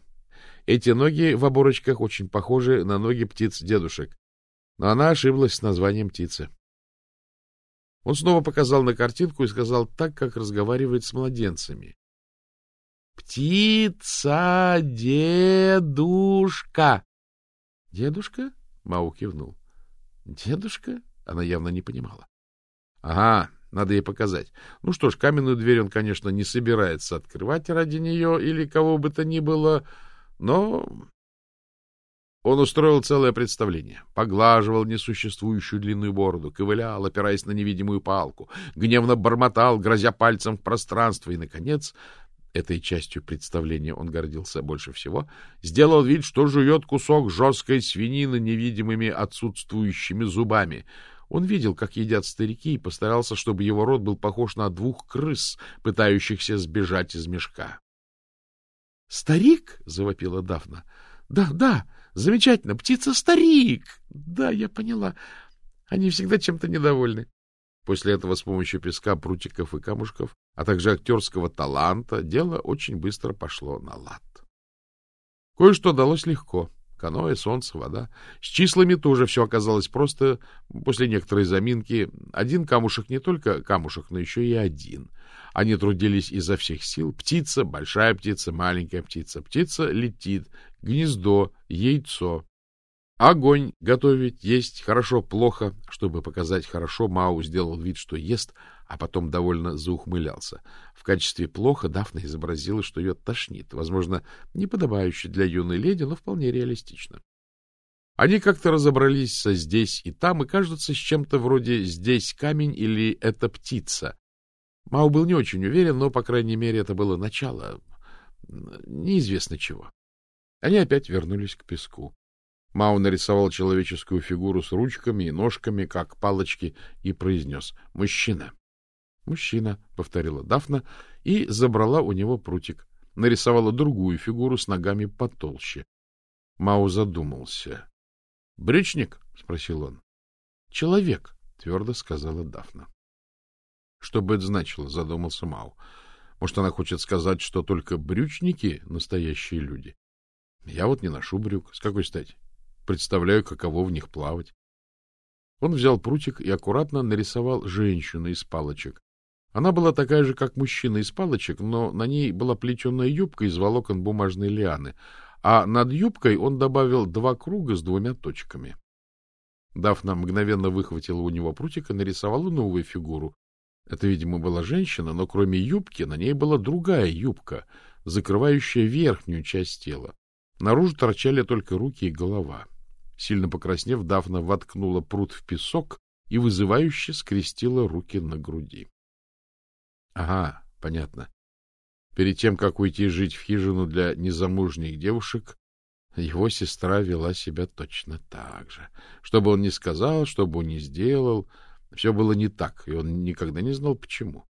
Эти ноги в оборочках очень похожи на ноги птиц-дедушек. Но она ошиблась с названием птицы. Он снова показал на картинку и сказал так, как разговаривает с младенцами. «Птица-дедушка!» «Дедушка?» — Мау кивнул. «Дедушка?» — она явно не понимала. «Ага, надо ей показать. Ну что ж, каменную дверь он, конечно, не собирается открывать ради нее или кого бы то ни было, но он устроил целое представление, поглаживал несуществующую длинную бороду, ковылял, опираясь на невидимую палку, гневно бормотал, грозя пальцем в пространство, и, наконец, этой частью представления он гордился больше всего, сделал вид, что жует кусок жесткой свинины невидимыми отсутствующими зубами — он видел, как едят старики, и постарался, чтобы его рот был похож на двух крыс, пытающихся сбежать из мешка. — Старик? — завопила Дафна. — Да, да, замечательно, птица-старик! Да, я поняла. Они всегда чем-то недовольны. После этого с помощью песка, прутиков и камушков, а также актерского таланта, дело очень быстро пошло на лад. Кое-что далось легко. Каноэ, солнце, вода. С числами тоже все оказалось просто. После некоторой заминки один камушек не только камушек, но еще и один. Они трудились изо всех сил. Птица, большая птица, маленькая птица. Птица летит, гнездо, яйцо. Огонь готовить, есть хорошо, плохо. Чтобы показать хорошо, Мау сделал вид, что ест, а потом довольно заухмылялся. В качестве плохо Дафна изобразила, что ее тошнит, возможно, неподобающе для юной леди, но вполне реалистично. Они как-то разобрались со «здесь» и «там» и кажутся с чем-то вроде «здесь камень» или «это птица». Мау был не очень уверен, но, по крайней мере, это было начало неизвестно чего. Они опять вернулись к песку. Мау нарисовал человеческую фигуру с ручками и ножками, как палочки, и произнес «Мужчина». «Мужчина», — повторила Дафна и забрала у него прутик. Нарисовала другую фигуру с ногами потолще. Мау задумался. «Брючник?» — спросил он. «Человек», — твердо сказала Дафна. Что бы это значило, задумался Мау. Может, она хочет сказать, что только брючники — настоящие люди? Я вот не ношу брюк. С какой стати? Представляю, каково в них плавать. Он взял прутик и аккуратно нарисовал женщину из палочек. Она была такая же, как мужчина из палочек, но на ней была плетеная юбка из волокон бумажной лианы, а над юбкой он добавил два круга с двумя точками. Дафна мгновенно выхватила у него прутик и нарисовала новую фигуру. Это, видимо, была женщина, но кроме юбки на ней была другая юбка, закрывающая верхнюю часть тела. Наружу торчали только руки и голова. Сильно покраснев, Дафна воткнула прут в песок и вызывающе скрестила руки на груди. — Ага, понятно. Перед тем, как уйти жить в хижину для незамужних девушек, его сестра вела себя точно так же. Что бы он ни сказал, что бы он ни сделал, все было не так, и он никогда не знал, почему.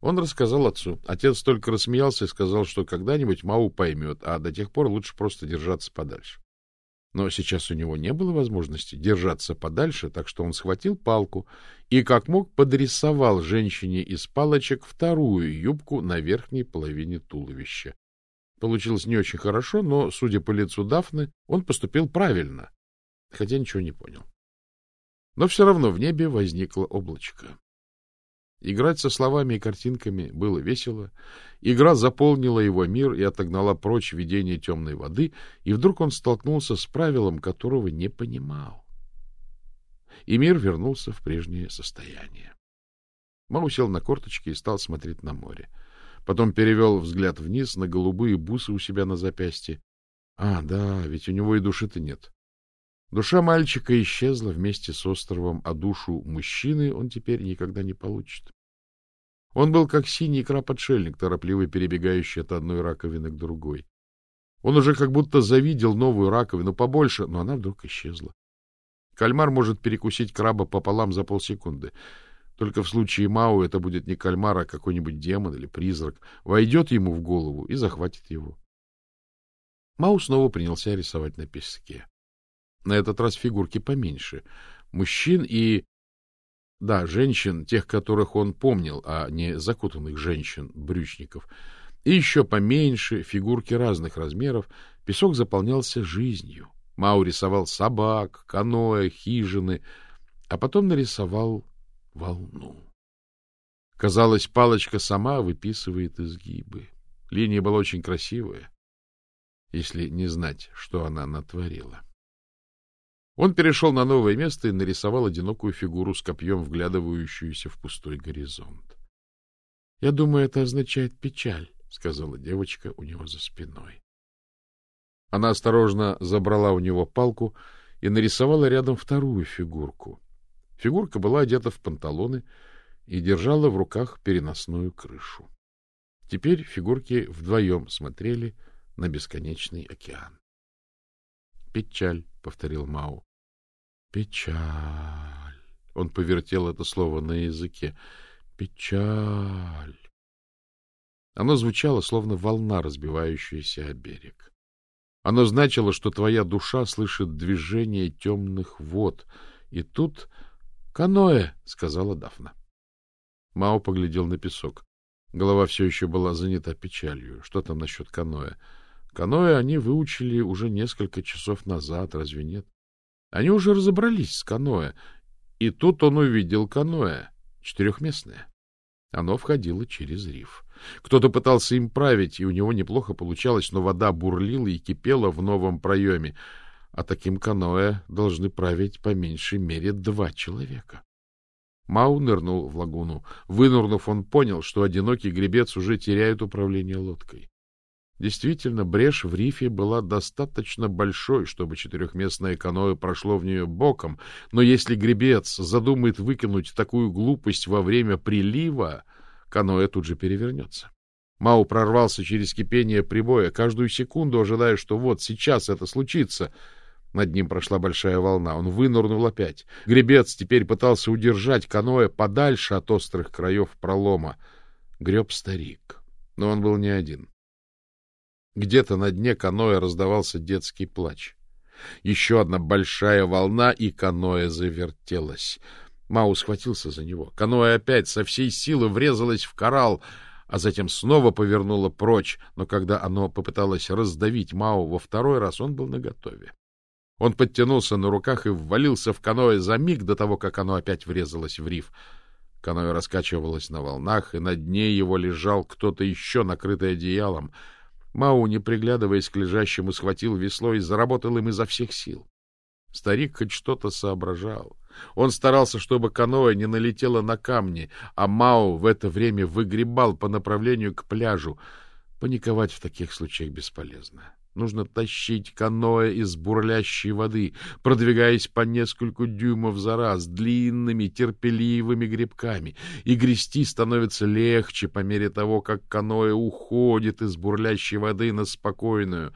Он рассказал отцу. Отец только рассмеялся и сказал, что когда-нибудь Мау поймет, а до тех пор лучше просто держаться подальше. Но сейчас у него не было возможности держаться подальше, так что он схватил палку и, как мог, подрисовал женщине из палочек вторую юбку на верхней половине туловища. Получилось не очень хорошо, но, судя по лицу Дафны, он поступил правильно, хотя ничего не понял. Но все равно в небе возникло облачко. Играть со словами и картинками было весело. Игра заполнила его мир и отогнала прочь видение темной воды, и вдруг он столкнулся с правилом, которого не понимал. И мир вернулся в прежнее состояние. Мау сел на корточки и стал смотреть на море. Потом перевел взгляд вниз на голубые бусы у себя на запястье. А, да, ведь у него и души-то нет. Душа мальчика исчезла вместе с островом, а душу мужчины он теперь никогда не получит. Он был как синий краб-отшельник, торопливо перебегающий от одной раковины к другой. Он уже как будто завидел новую раковину побольше, но она вдруг исчезла. Кальмар может перекусить краба пополам за полсекунды. Только в случае Мау это будет не кальмар, а какой-нибудь демон или призрак. Войдет ему в голову и захватит его. Мау снова принялся рисовать на песке. На этот раз фигурки поменьше. Мужчин и... Да, женщин, тех, которых он помнил, а не закутанных женщин, брючников. И еще поменьше, фигурки разных размеров. Песок заполнялся жизнью. Мау рисовал собак, каноэ, хижины, а потом нарисовал волну. Казалось, палочка сама выписывает изгибы. Линия была очень красивая, если не знать, что она натворила. Он перешел на новое место и нарисовал одинокую фигуру с копьем, вглядывающуюся в пустой горизонт. — Я думаю, это означает печаль, — сказала девочка у него за спиной. Она осторожно забрала у него палку и нарисовала рядом вторую фигурку. Фигурка была одета в панталоны и держала в руках переносную крышу. Теперь фигурки вдвоем смотрели на бесконечный океан. — Печаль, — повторил Мау. Печаль. Он повертел это слово на языке. Печаль. Оно звучало, словно волна, разбивающаяся о берег. Оно значило, что твоя душа слышит движение темных вод. И тут... — Каноэ! — сказала Дафна. Мао поглядел на песок. Голова все еще была занята печалью. Что там насчет каноэ? Каноэ они выучили уже несколько часов назад, разве нет? Они уже разобрались с каноэ, и тут он увидел каноэ, четырехместное. Оно входило через риф. Кто-то пытался им править, и у него неплохо получалось, но вода бурлила и кипела в новом проеме, а таким каноэ должны править по меньшей мере два человека. Мау нырнул в лагуну. Вынурнув, он понял, что одинокий гребец уже теряет управление лодкой. Действительно, брешь в рифе была достаточно большой, чтобы четырехместное каноэ прошло в нее боком, но если гребец задумает выкинуть такую глупость во время прилива, каноэ тут же перевернется. Мау прорвался через кипение прибоя, каждую секунду ожидая, что вот сейчас это случится. Над ним прошла большая волна. Он вынырнул опять. Гребец теперь пытался удержать каноэ подальше от острых краев пролома. Греб старик. Но он был не один. Где-то на дне каноэ раздавался детский плач. Еще одна большая волна, и каноэ завертелось. Мау схватился за него. Каноэ опять со всей силы врезалось в коралл, а затем снова повернуло прочь, но когда оно попыталось раздавить Мау во второй раз, он был наготове. Он подтянулся на руках и ввалился в каноэ за миг до того, как оно опять врезалось в риф. Каноэ раскачивалось на волнах, и на дне его лежал кто-то еще, накрытый одеялом. Мау, не приглядываясь к лежащему, схватил весло и заработал им изо всех сил. Старик хоть что-то соображал. Он старался, чтобы каноэ не налетело на камни, а Мао в это время выгребал по направлению к пляжу. Паниковать в таких случаях бесполезно. Нужно тащить каноэ из бурлящей воды, продвигаясь по нескольку дюймов за раз, длинными, терпеливыми грибками. И грести становится легче по мере того, как каноэ уходит из бурлящей воды на спокойную.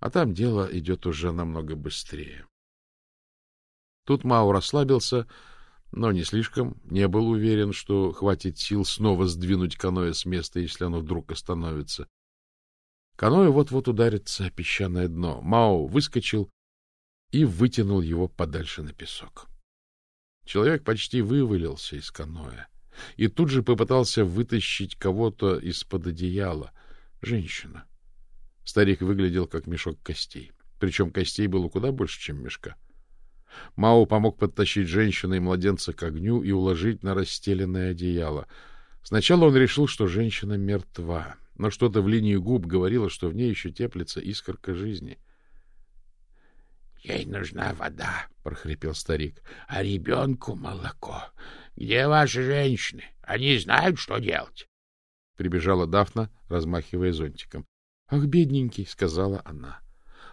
А там дело идет уже намного быстрее. Тут Мау расслабился, но не слишком, не был уверен, что хватит сил снова сдвинуть каноэ с места, если оно вдруг остановится. Каноэ вот-вот ударится о песчаное дно. Мао выскочил и вытянул его подальше на песок. Человек почти вывалился из каноэ и тут же попытался вытащить кого-то из-под одеяла. Женщина. Старик выглядел как мешок костей. Причем костей было куда больше, чем мешка. Мао помог подтащить женщину и младенца к огню и уложить на расстеленное одеяло. Сначала он решил, что женщина мертва, но что-то в линии губ говорило, что в ней еще теплится искорка жизни. — Ей нужна вода, — прохрипел старик, — а ребенку молоко. Где ваши женщины? Они знают, что делать. Прибежала Дафна, размахивая зонтиком. — Ах, бедненький, — сказала она.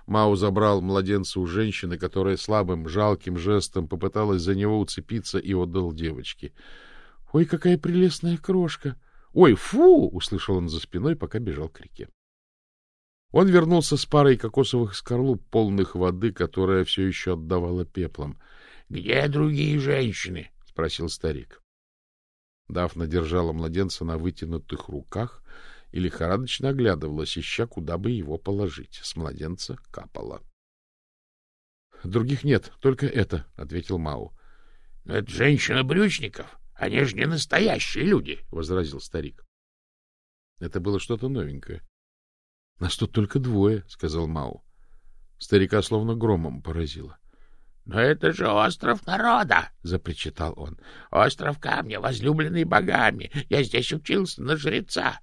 Мау забрал младенца у женщины, которая слабым, жалким жестом попыталась за него уцепиться и отдал девочке. — Ой, какая прелестная крошка! Ой, фу! — услышал он за спиной, пока бежал к реке. Он вернулся с парой кокосовых скорлуп, полных воды, которая все еще отдавала пеплом. — Где другие женщины? — спросил старик. Дафна держала младенца на вытянутых руках и лихорадочно оглядывалась, ища, куда бы его положить. С младенца капало. — Других нет, только это, — ответил Мау. — это женщина брючников. Они же не настоящие люди, — возразил старик. Это было что-то новенькое. — Нас тут только двое, — сказал Мау. Старика словно громом поразило. — Но это же остров народа! — запричитал он. — Остров камня, возлюбленный богами. Я здесь учился на жреца.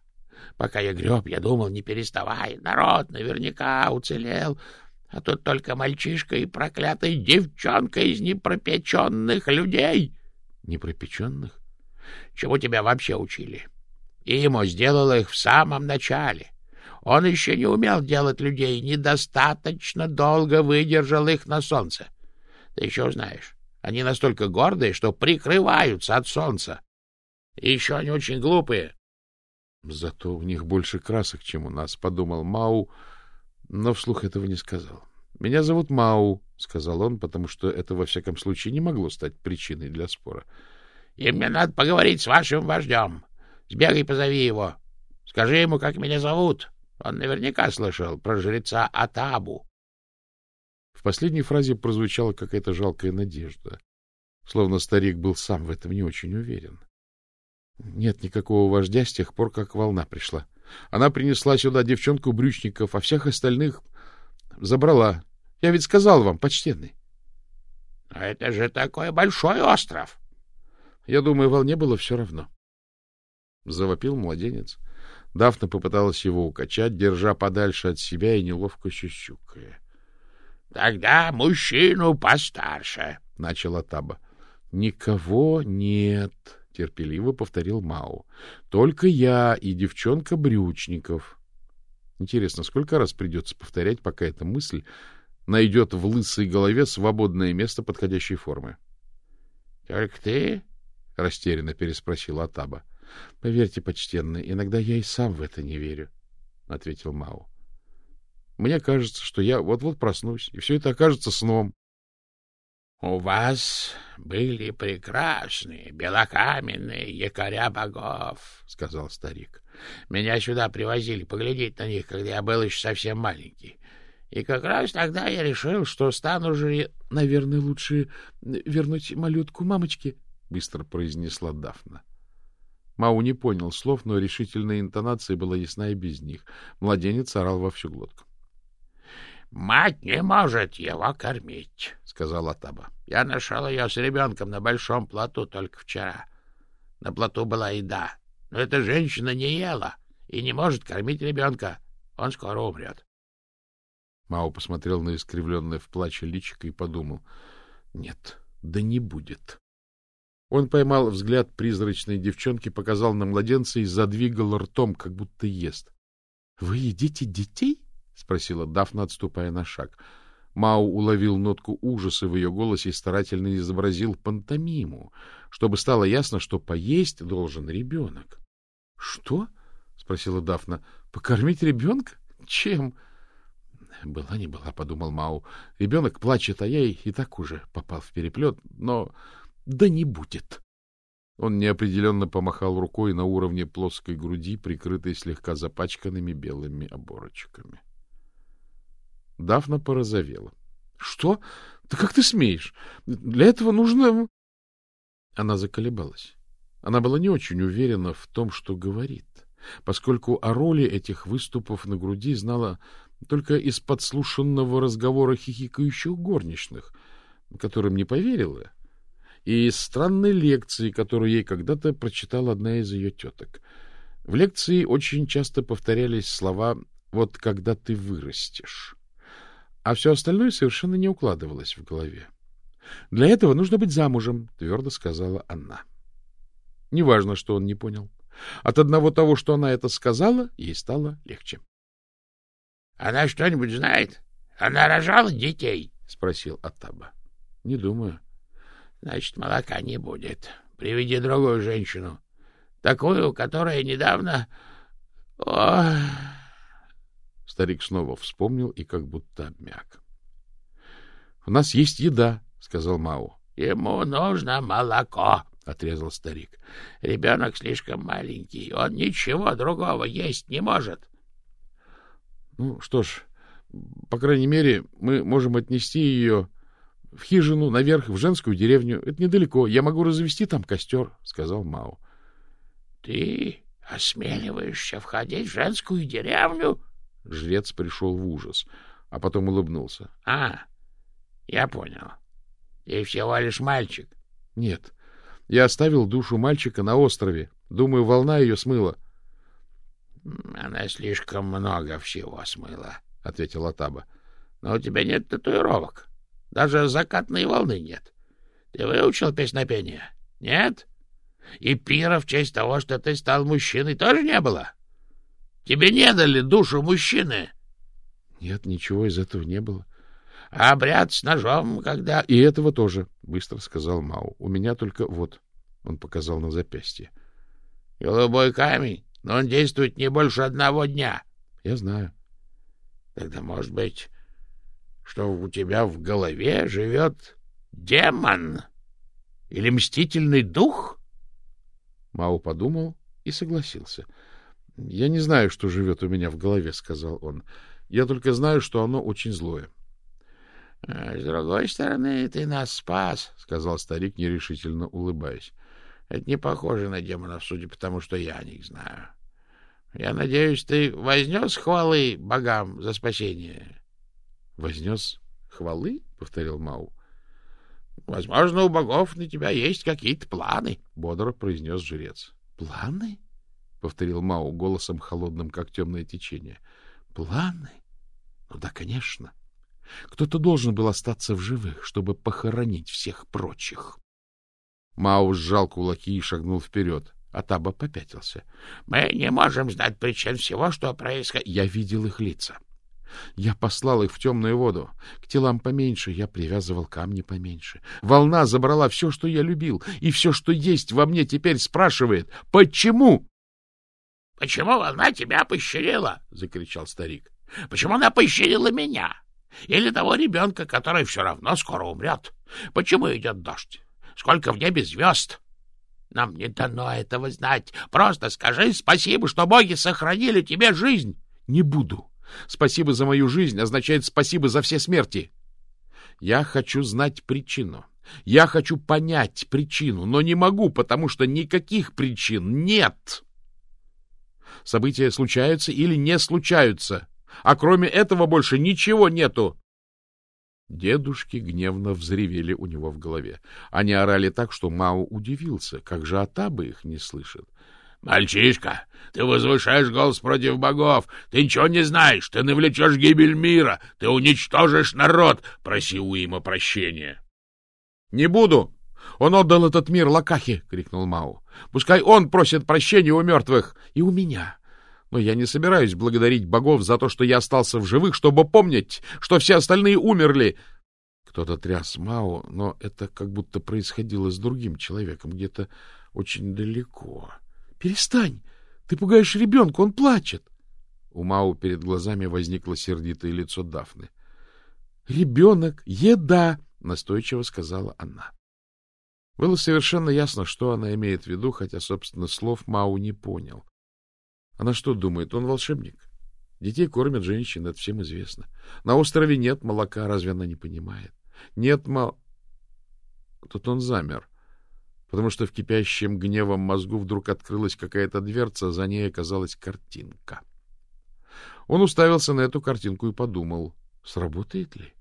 Пока я греб, я думал, не переставай, народ наверняка уцелел. А тут только мальчишка и проклятая девчонка из непропеченных людей. Непропеченных? Чему тебя вообще учили? И ему сделал их в самом начале. Он еще не умел делать людей, недостаточно долго выдержал их на солнце. Ты еще узнаешь, они настолько гордые, что прикрываются от солнца. И еще они очень глупые, Зато у них больше красок, чем у нас, — подумал Мау, но вслух этого не сказал. — Меня зовут Мау, — сказал он, потому что это, во всяком случае, не могло стать причиной для спора. — И мне надо поговорить с вашим вождем. Сбегай, позови его. Скажи ему, как меня зовут. Он наверняка слышал про жреца Атабу. В последней фразе прозвучала какая-то жалкая надежда, словно старик был сам в этом не очень уверен. Нет никакого вождя с тех пор, как волна пришла. Она принесла сюда девчонку брючников, а всех остальных забрала. Я ведь сказал вам, почтенный. — А это же такой большой остров! Я думаю, волне было все равно. Завопил младенец. Дафна попыталась его укачать, держа подальше от себя и неловко щущукая. — Тогда мужчину постарше, — начала Таба. — Никого нет, — терпеливо повторил Мау. — Только я и девчонка Брючников. Интересно, сколько раз придется повторять, пока эта мысль найдет в лысой голове свободное место подходящей формы? — Только ты? — растерянно переспросил Атаба. — Поверьте, почтенный, иногда я и сам в это не верю, — ответил Мау. — Мне кажется, что я вот-вот проснусь, и все это окажется сном. — У вас были прекрасные белокаменные якоря богов, — сказал старик. — Меня сюда привозили поглядеть на них, когда я был еще совсем маленький. И как раз тогда я решил, что стану же... — Наверное, лучше вернуть малютку мамочке, — быстро произнесла Дафна. Мау не понял слов, но решительная интонация была ясна и без них. Младенец орал во всю глотку. — Мать не может его кормить, — сказал Атаба. — Я нашел ее с ребенком на большом плоту только вчера. На плоту была еда, но эта женщина не ела и не может кормить ребенка. Он скоро умрет. Мао посмотрел на искривленное в плаче личико и подумал. — Нет, да не будет. Он поймал взгляд призрачной девчонки, показал на младенца и задвигал ртом, как будто ест. — Вы едите детей? — спросила Дафна, отступая на шаг. Мау уловил нотку ужаса в ее голосе и старательно изобразил пантомиму, чтобы стало ясно, что поесть должен ребенок. — Что? — спросила Дафна. — Покормить ребенка? Чем? — Была не была, — подумал Мау. Ребенок плачет, а я и так уже попал в переплет, но да не будет. Он неопределенно помахал рукой на уровне плоской груди, прикрытой слегка запачканными белыми оборочками. Дафна порозовела. — Что? Да как ты смеешь? Для этого нужно... Она заколебалась. Она была не очень уверена в том, что говорит, поскольку о роли этих выступов на груди знала только из подслушанного разговора хихикающих горничных, которым не поверила, и из странной лекции, которую ей когда-то прочитала одна из ее теток. В лекции очень часто повторялись слова «вот когда ты вырастешь», а все остальное совершенно не укладывалось в голове. «Для этого нужно быть замужем», — твердо сказала она. Неважно, что он не понял. От одного того, что она это сказала, ей стало легче. — Она что-нибудь знает? Она рожала детей? — спросил Атаба. — Не думаю. Значит, молока не будет. Приведи другую женщину. Такую, которая недавно... О! Старик снова вспомнил и как будто обмяк. — У нас есть еда, — сказал Мау. — Ему нужно молоко, — отрезал старик. — Ребенок слишком маленький, он ничего другого есть не может. — Ну, что ж, по крайней мере, мы можем отнести ее в хижину, наверх, в женскую деревню. Это недалеко. Я могу развести там костер, — сказал Мау. — Ты осмеливаешься входить в женскую деревню? Жрец пришел в ужас, а потом улыбнулся. — А, я понял. Ты всего лишь мальчик. — Нет. Я оставил душу мальчика на острове. Думаю, волна ее смыла. — Она слишком много всего смыла, — ответил Атаба. — Но у тебя нет татуировок. Даже закатной волны нет. Ты выучил песнопение? Нет? И пира в честь того, что ты стал мужчиной, тоже не было? Тебе не дали душу мужчины? Нет, ничего из этого не было. А обряд с ножом, когда... И этого тоже, быстро сказал Мау. У меня только вот, он показал на запястье. Голубой камень, но он действует не больше одного дня. Я знаю. Тогда, может быть, что у тебя в голове живет демон или мстительный дух? Мау подумал и согласился. — Я не знаю, что живет у меня в голове, — сказал он. — Я только знаю, что оно очень злое. — С другой стороны, ты нас спас, — сказал старик, нерешительно улыбаясь. — Это не похоже на демонов, судя по тому, что я о них знаю. Я надеюсь, ты вознес хвалы богам за спасение. Вознес хвалы? — повторил Мау. — Возможно, у богов на тебя есть какие-то планы, — бодро произнес жрец. — Планы? — повторил Мау голосом холодным, как темное течение. — Планы? Ну да, конечно. Кто-то должен был остаться в живых, чтобы похоронить всех прочих. Мау сжал кулаки и шагнул вперед. а Таба попятился. — Мы не можем знать причин всего, что происходит. Я видел их лица. Я послал их в темную воду. К телам поменьше я привязывал камни поменьше. Волна забрала все, что я любил, и все, что есть во мне, теперь спрашивает, почему? — Почему волна тебя пощадила? — закричал старик. — Почему она пощадила меня? Или того ребенка, который все равно скоро умрет? Почему идет дождь? Сколько в небе звезд? Нам не дано этого знать. Просто скажи спасибо, что боги сохранили тебе жизнь. — Не буду. Спасибо за мою жизнь означает спасибо за все смерти. Я хочу знать причину. Я хочу понять причину, но не могу, потому что никаких причин нет. События случаются или не случаются, а кроме этого больше ничего нету. Дедушки гневно взревели у него в голове. Они орали так, что Мао удивился, как же Атаба их не слышит. — Мальчишка, ты возвышаешь голос против богов. Ты ничего не знаешь. Ты навлечешь гибель мира. Ты уничтожишь народ. Проси у има прощения. — Не буду. Он отдал этот мир Лакахе, — крикнул Мау. — Пускай он просит прощения у мертвых и у меня. Но я не собираюсь благодарить богов за то, что я остался в живых, чтобы помнить, что все остальные умерли. Кто-то тряс Мау, но это как будто происходило с другим человеком, где-то очень далеко. — Перестань! Ты пугаешь ребенка, он плачет. У Мау перед глазами возникло сердитое лицо Дафны. — Ребенок, еда! — настойчиво сказала она. Было совершенно ясно, что она имеет в виду, хотя, собственно, слов Мау не понял. Она что думает, он волшебник? Детей кормят женщины, это всем известно. На острове нет молока, разве она не понимает? Нет мол... Тут он замер потому что в кипящем гневом мозгу вдруг открылась какая-то дверца, за ней оказалась картинка. Он уставился на эту картинку и подумал, сработает ли?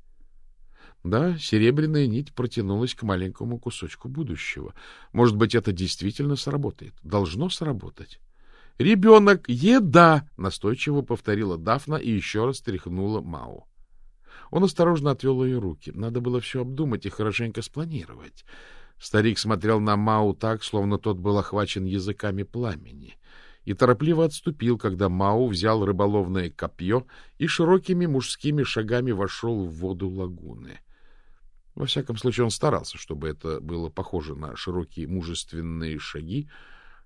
Да, серебряная нить протянулась к маленькому кусочку будущего. Может быть, это действительно сработает. Должно сработать. «Ребенок, еда!» — настойчиво повторила Дафна и еще раз тряхнула Мау. Он осторожно отвел ее руки. Надо было все обдумать и хорошенько спланировать. Старик смотрел на Мау так, словно тот был охвачен языками пламени, и торопливо отступил, когда Мау взял рыболовное копье и широкими мужскими шагами вошел в воду лагуны. Во всяком случае, он старался, чтобы это было похоже на широкие мужественные шаги,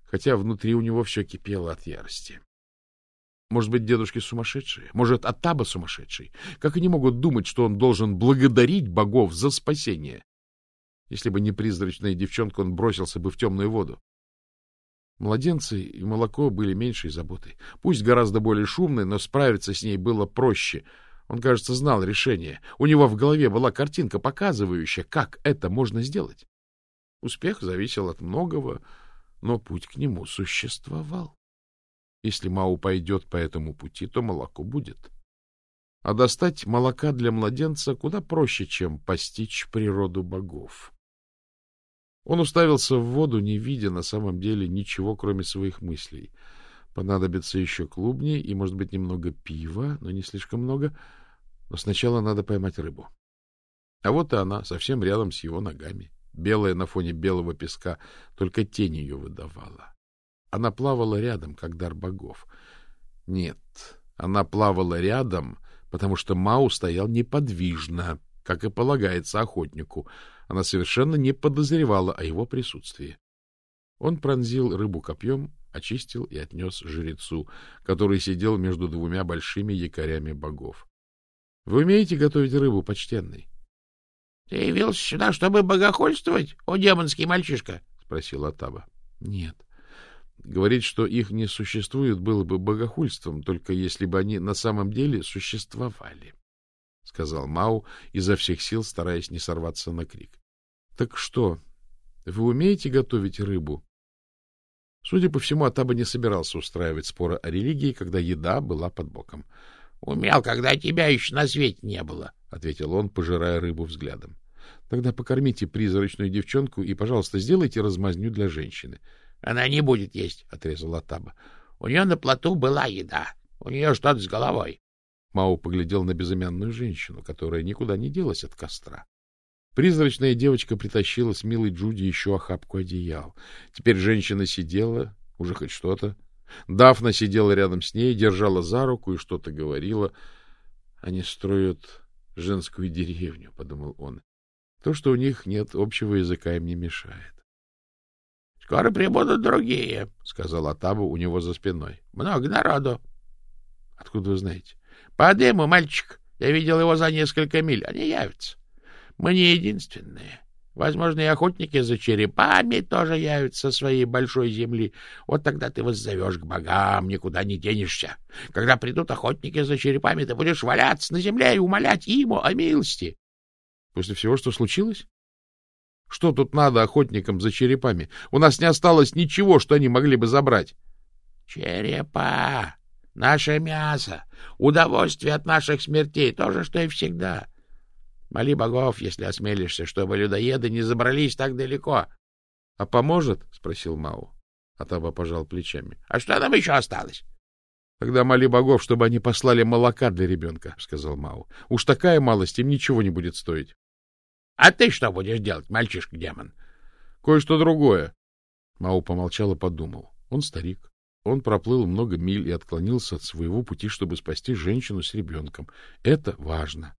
хотя внутри у него все кипело от ярости. Может быть, дедушки сумасшедшие? Может, Атаба сумасшедший? Как они могут думать, что он должен благодарить богов за спасение? Если бы не призрачная девчонка, он бросился бы в темную воду. Младенцы и молоко были меньшей заботой. Пусть гораздо более шумной, но справиться с ней было проще. Он, кажется, знал решение. У него в голове была картинка, показывающая, как это можно сделать. Успех зависел от многого, но путь к нему существовал. Если Мау пойдет по этому пути, то молоко будет. А достать молока для младенца куда проще, чем постичь природу богов. Он уставился в воду, не видя на самом деле ничего, кроме своих мыслей. Понадобится еще клубни и, может быть, немного пива, но не слишком много. Но сначала надо поймать рыбу. А вот и она, совсем рядом с его ногами. Белая на фоне белого песка, только тень ее выдавала. Она плавала рядом, как дар богов. Нет, она плавала рядом, потому что Мау стоял неподвижно, как и полагается охотнику — она совершенно не подозревала о его присутствии. Он пронзил рыбу копьем, очистил и отнес жрецу, который сидел между двумя большими якорями богов. — Вы умеете готовить рыбу, почтенный? — Ты явился сюда, чтобы богохульствовать, о демонский мальчишка? — спросил Атаба. — Нет. Говорить, что их не существует, было бы богохульством, только если бы они на самом деле существовали. — сказал Мау, изо всех сил стараясь не сорваться на крик. — Так что, вы умеете готовить рыбу? Судя по всему, Атаба не собирался устраивать споры о религии, когда еда была под боком. — Умел, когда тебя еще на свете не было, — ответил он, пожирая рыбу взглядом. — Тогда покормите призрачную девчонку и, пожалуйста, сделайте размазню для женщины. — Она не будет есть, — отрезал Атаба. — У нее на плоту была еда. У нее что-то с головой. Мау поглядел на безымянную женщину, которая никуда не делась от костра. Призрачная девочка притащила с милой Джуди еще охапку одеял. Теперь женщина сидела, уже хоть что-то. Дафна сидела рядом с ней, держала за руку и что-то говорила. Они строят женскую деревню, — подумал он. То, что у них нет общего языка, им не мешает. — Скоро прибудут другие, — сказал Атабу у него за спиной. — Много народу. — Откуда вы знаете? — По дыму, мальчик. Я видел его за несколько миль. Они явятся. Мы не единственные. Возможно, и охотники за черепами тоже явятся со своей большой земли. Вот тогда ты воззовешь к богам, никуда не денешься. Когда придут охотники за черепами, ты будешь валяться на земле и умолять ему о милости. После всего, что случилось? Что тут надо охотникам за черепами? У нас не осталось ничего, что они могли бы забрать. Черепа! Наше мясо! Удовольствие от наших смертей! То же, что и всегда. Моли богов, если осмелишься, чтобы людоеды не забрались так далеко. — А поможет? — спросил Мау. Атаба пожал плечами. — А что нам еще осталось? — Тогда моли богов, чтобы они послали молока для ребенка, — сказал Мау. — Уж такая малость им ничего не будет стоить. — А ты что будешь делать, мальчишка-демон? — Кое-что другое. Мау помолчал и подумал. Он старик. Он проплыл много миль и отклонился от своего пути, чтобы спасти женщину с ребенком. Это важно.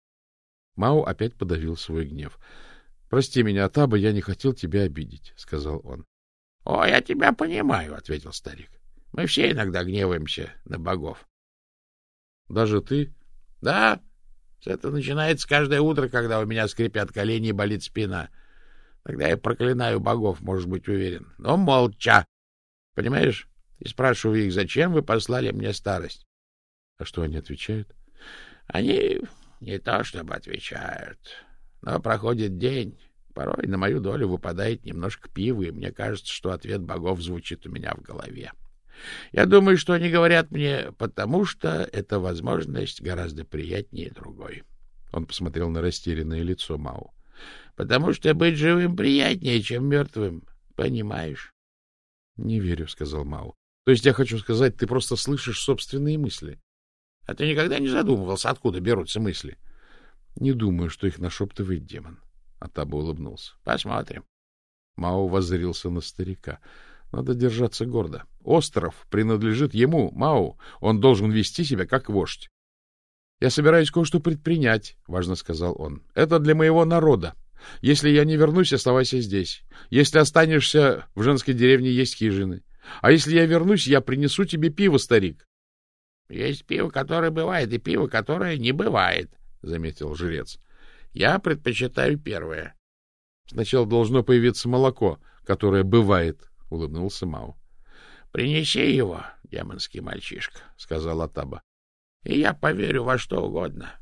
Мао опять подавил свой гнев. — Прости меня, Таба, я не хотел тебя обидеть, — сказал он. — О, я тебя понимаю, — ответил старик. — Мы все иногда гневаемся на богов. — Даже ты? — Да. Это начинается каждое утро, когда у меня скрипят колени и болит спина. Тогда я проклинаю богов, можешь быть уверен. Но молча. Понимаешь? И спрашиваю их, зачем вы послали мне старость. — А что они отвечают? — Они не то чтобы отвечают, но проходит день. Порой на мою долю выпадает немножко пива, и мне кажется, что ответ богов звучит у меня в голове. Я думаю, что они говорят мне, потому что эта возможность гораздо приятнее другой. Он посмотрел на растерянное лицо Мау. — Потому что быть живым приятнее, чем мертвым. Понимаешь? — Не верю, — сказал Мау. — То есть я хочу сказать, ты просто слышишь собственные мысли. А ты никогда не задумывался, откуда берутся мысли? — Не думаю, что их нашептывает демон. Атаба улыбнулся. — Посмотрим. Мао воззрился на старика. Надо держаться гордо. Остров принадлежит ему, Мау. Он должен вести себя как вождь. — Я собираюсь кое-что предпринять, — важно сказал он. — Это для моего народа. Если я не вернусь, оставайся здесь. Если останешься в женской деревне, есть хижины. А если я вернусь, я принесу тебе пиво, старик. — Есть пиво, которое бывает, и пиво, которое не бывает, — заметил жрец. — Я предпочитаю первое. — Сначала должно появиться молоко, которое бывает, — улыбнулся Мау. — Принеси его, демонский мальчишка, — сказал Атаба. — И я поверю во что угодно.